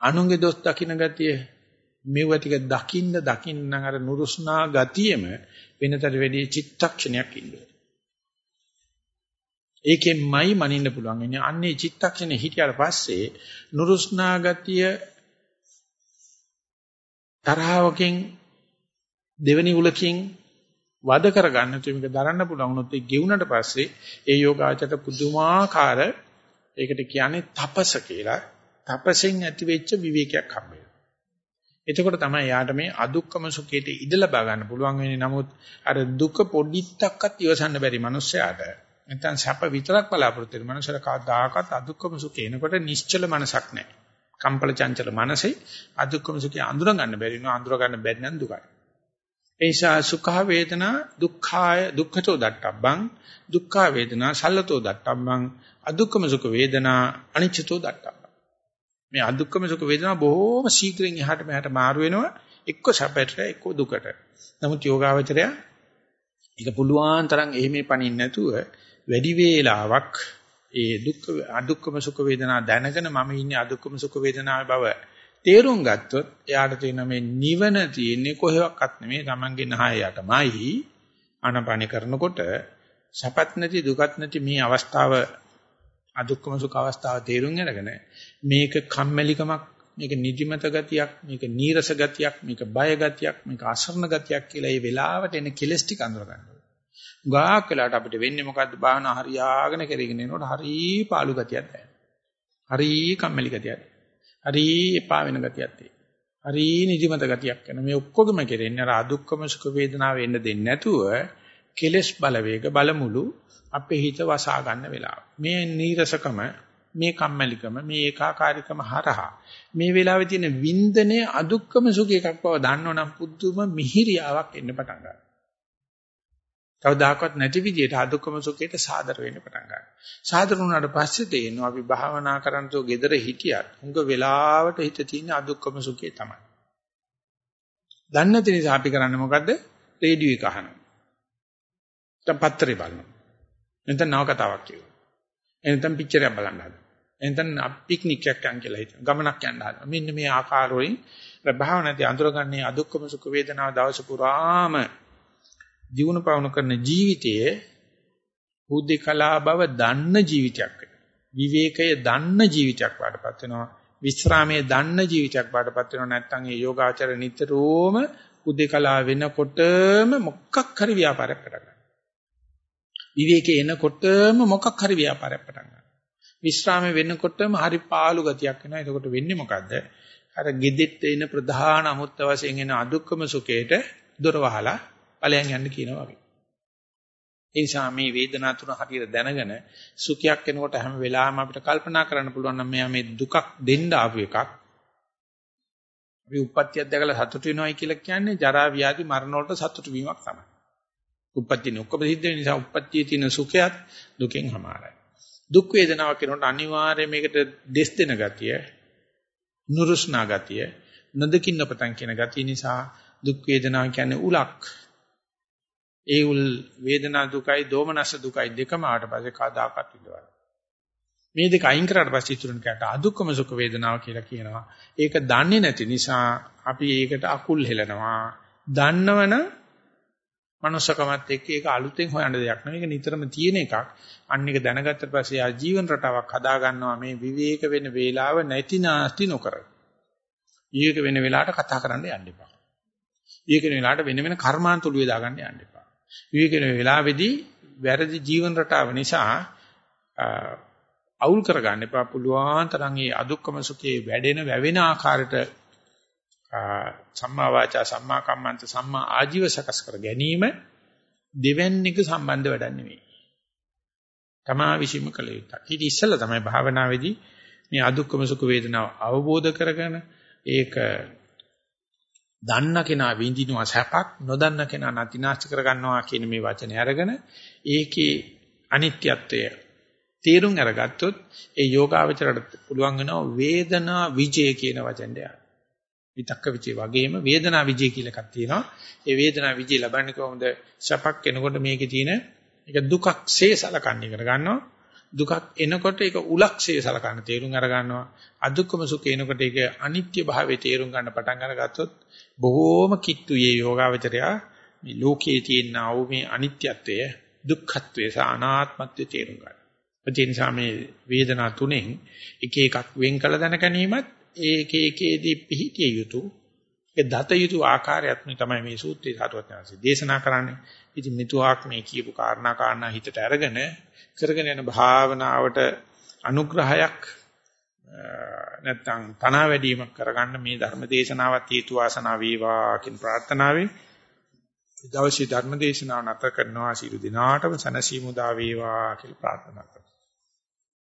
අනුන්ගේ දොස් දකින්න ගතිය මෙව ටික දකින්න දකින්න අර නුරුස්නා ගතියෙම වෙනතර වැඩි චිත්තක්ෂණයක් ඉන්නවා. ඒකෙන්මයි මනින්න පුළුවන්. එන්නේ අන්නේ චිත්තක්ෂණේ හිටියට පස්සේ නුරුස්නා ගතිය තරහවකින් දෙවෙනි උලකින් වද කරගන්න තු මේක දරන්න පුළුවන් වුණොත් ඒ ගෙවුනට පස්සේ ඒ යෝගාචරයට පුදුමාකාර ඒකට කියන්නේ තපස කියලා. තපසෙන් ඇතිවෙච්ච විවේකයක් හම්බ එතකොට තමයි යාට මේ අදුක්කම සුඛයට ඉඩ ලබා ගන්න පුළුවන් වෙන්නේ. නමුත් අර දුක පොඩිත්තක්වත් ඉවසන්න බැරි මනුස්සයාට නැත්නම් සැප විතරක් බලාපොරොත්තු වෙන මනුස්සයර කවදාකවත් අදුක්කම සුඛ එනකොට නිශ්චල මනසක් නැහැ. කම්පල චංචල මනසේ අදුක්කම සුඛය අඳුර ගන්න බැරි නෝ අඳුර ගන්න බැරි නම් දුකයි. ඒ නිසා සුඛ වේදනා දුක්ඛාය දුක්ඛතෝ දට්ටබ්බං දුක්ඛ වේදනා සල්ලතෝ දට්ටබ්බං අදුක්කම සුඛ වේදනා අනිච්චතෝ දට්ටබ්බං මේ අදුක්කම සුඛ වේදනා බොහෝම ශීඝ්‍රයෙන් එහාට මෙහාට මාරු වෙනවා. එක්ක සැපට එක්ක දුකට. නමුත් යෝගාවචරය ඒක පුළුවන් තරම් එහිමේ පණින්න නැතුව වැඩි වේලාවක් ඒ දුක්ඛ අදුක්කම සුඛ වේදනා දැනගෙන මම ඉන්නේ අදුක්කම සුඛ වේදනාවේ බව තේරුම් ගත්තොත් එයාට තියෙන මේ නිවන තියෙන්නේ කොහෙවත් නෙමෙයි. Tamange නහය යටමයි. ආනපාන කරනකොට සපත් නැති දුකත් නැති මේ අවස්ථාව අදුක්කම සුඛ අවස්ථාව තේරුම් අරගෙන මේක කම්මැලිකමක් මේක නිදිමත ගතියක් මේක නීරස ගතියක් මේක බය ගතියක් මේක අසරණ ගතියක් කියලා මේ වෙලාවට එන කෙලස් ටික අඳුර ගන්නවා. ගාක් වෙලාවට අපිට වෙන්නේ මොකද්ද? බාහන හරියාගෙන කරගෙන යනකොට හරි පාළු ගතියක් දැනෙනවා. හරි කම්මැලි ගතියක්. හරි එපා වෙන ගතියක් තියෙනවා. හරි නිදිමත ගතියක් වෙන මේ ඔක්කොගම කෙරෙන්නේ අර අදුක්කම සුඛ වේදනාව එන්න දෙන්නේ නැතුව කෙලස් බලවේග බලමුළු අපේ හිත වසා ගන්න වෙලාව. මේ නීරසකම, මේ කම්මැලිකම, මේ ඒකාකාරීකම හරහා මේ වෙලාවේ තියෙන වින්දනයේ අදුක්කම සුඛ එකක් බව දන්නවනම් පුදුම මිහිරියාවක් එන්න පටන් ගන්නවා. කවදාකවත් නැති විදිහට අදුක්කම සුඛයට සාදර වෙන්න පටන් ගන්නවා. සාදර වුණාට පස්සේ තේරෙනවා අපි භාවනා කරනතෝ gedara හිටියත් උඟ වෙලාවට හිත තියෙන අදුක්කම සුඛේ තමයි. දන්නේ නැති නිසා අපි කරන්නේ මොකද්ද? රේඩියෝ එක අහනවා. දැන් පත්තරේ බලනවා. නැත්නම් නව කතාවක් කියනවා. එනතම් පික්චර් එකක් බලන්න හදනවා. එනතම් පික්නික් එකක් යන් කියලා හිතන. ගමනක් යන්න හදනවා. මෙන්න මේ ආකාරවලින් භාවනාදී අඳුරගන්නේ අදුක්කම සුඛ වේදනාව දවස පුරාම ජීවන පවන කරන ජීවිතයේ බුද්ධිකලා බව දන්න ජීවිතයක් වෙනවා. විවේකය දන්න ජීවිතයක් වඩපත් වෙනවා. විස්රාමයේ දන්න ජීවිතයක් වඩපත් වෙනවා. නැත්නම් ඒ යෝගාචර නිතරම බුද්ධිකලා වෙනකොටම මොකක් හරි ව්‍යාපාරයක් කරගන්නවා. විවේකේ එනකොටම මොකක් හරි ව්‍යාපාරයක් පටන් ගන්නවා. විශ්‍රාමයේ වෙනකොටම හරි පාළු ගතියක් එනවා. එතකොට වෙන්නේ මොකද්ද? අර gedෙත් එන ප්‍රධාන අමුත්ත වශයෙන් එන අදුක්කම සුඛයට දොර වහලා ඵලයන් යන්න කියනවා වගේ. ඒ නිසා මේ වේදනා තුන හරියට දැනගෙන සුඛයක් එනකොට හැම වෙලාවෙම අපිට කල්පනා කරන්න පුළුවන් නම් මෙයා මේ දුකක් දෙන්න ආපු එකක්. අපි උප්පත්තියක් දැකලා සතුටු වෙනවයි කියලා කියන්නේ ජරා ව්‍යාධි මරණ වලට සතුටු වීමක් තමයි. උප්පත්තිය ඔක්කොම සිද්ධ වෙන නිසා උප්පත්තියේ තියෙන සුඛයත් දුකෙන් හමාරයි. දුක් වේදනාවක් කෙනකොට අනිවාර්යයෙන් මේකට දෙස් දෙන ගතිය, නුරුස්නා ගතිය, නදකින්න පතන් කියන ගතිය නිසා දුක් වේදනාව කියන්නේ උලක්. ඒ උල් වේදනා දුකයි, දෝමනස දුකයි දෙකම ආවට පස්සේ කදාකත් ඉඳවන. මේ දෙක අයින් කරාට පස්සේ ඉතුරුන කයට අදුක්කම සුඛ වේදනාව කියලා කියනවා. ඒක දන්නේ නැති නිසා අපි ඒකට අකුල් හෙලනවා. දන්නවනම් මනුස්සකමත් එක්ක ඒක අලුතෙන් හොයන්න දෙයක් නෙවෙයි. ඒක නිතරම තියෙන එකක්. අන්න එක දැනගත්තට පස්සේ ආ ජීවන රටාවක් හදා ගන්නවා මේ විවේක වෙන වේලාව නැති නාස්ති නොකර. විවේක වෙන වෙලාවට කතා කරන්න යන්න එපා. විවේක වෙන වෙලාවට වෙන වෙන කර්මාන්තුළු වේදා ගන්න යන්න එපා. විවේක වෙන වෙලාවේදී වැරදි ජීවන රටාව නිසා අවුල් කරගන්න එපා. පුළුවන් තරම් මේ අදුක්කම සුඛයේ වැඩෙන වැවෙන ආකාරයට සම්මා වාචා සම්මා කම්මන්ත සම්මා ආජීව සකස් කර ගැනීම දෙවැන්නේක සම්බන්ධ වැඩක් නෙවෙයි. තමා විශ්ීම කළ යුතුයි. ඊට ඉස්සෙල්ලා තමයි භාවනාවේදී මේ අදුක්කම සුඛ වේදනාව අවබෝධ කරගෙන ඒක දන්න කෙනා විඳිනවා සැපක් නොදන්න කෙනා නැතිනාස්ති කර ගන්නවා කියන මේ වචනේ අරගෙන ඒකේ අනිත්‍යත්වය තේරුම් අරගත්තොත් ඒ යෝගාවචරයට පුළුවන් වෙනවා වේදනා විජය කියන වචෙන්ට යන්න. විතක්ක විජය වගේම වේදනා විජය කියලා එකක් තියෙනවා. ඒ වේදනා විජය ලබන්නේ කොහොමද? සැපක් එනකොට මේකේ තියෙන ඒක දුකක්සේ සලකන්න ඉගෙන ගන්නවා. දුකක් එනකොට ඒක උලක්ෂයේ සලකන්න තේරුම් අර ගන්නවා. අදුක්කම සුඛ එනකොට ඒක අනිත්‍ය භාවයේ තේරුම් ගන්න පටන් අරගත්තොත් බොහෝම කිට්ටුයේ යෝගාවචරය මේ ලෝකයේ තියෙන ආ වූ මේ අනිත්‍යත්වය, දුක්ඛත්වය සහ අනාත්මත්වය තේරුම් ගන්න. ඒ නිසා මේ වේදනා තුනෙන් එක එකක් වෙන් කළ දැන ගැනීමත් ඒක එකේදී පිහිටිය යුතු ඒ දත යුතු ආකාරයත් තමයි මේ සූත්‍රයේ සාරවත්ඥාන්සේ දේශනා කරන්නේ. ඉතින් මෙතුආක් මේ කියපු කාරණා කාරණා හිතට අරගෙන කරගෙන යන භාවනාවට අනුග්‍රහයක් නැත්නම් තනා වැඩිවීමක් කරගන්න මේ ධර්ම දේශනාවත් හේතු වාසනා වේවා කියන ප්‍රාර්ථනාවෙන් දවසේ ධර්ම දේශනාව නැත කරනවා සියලු දිනාටම සනසීමු දා වේවා කියලා ප්‍රාර්ථනා කරනවා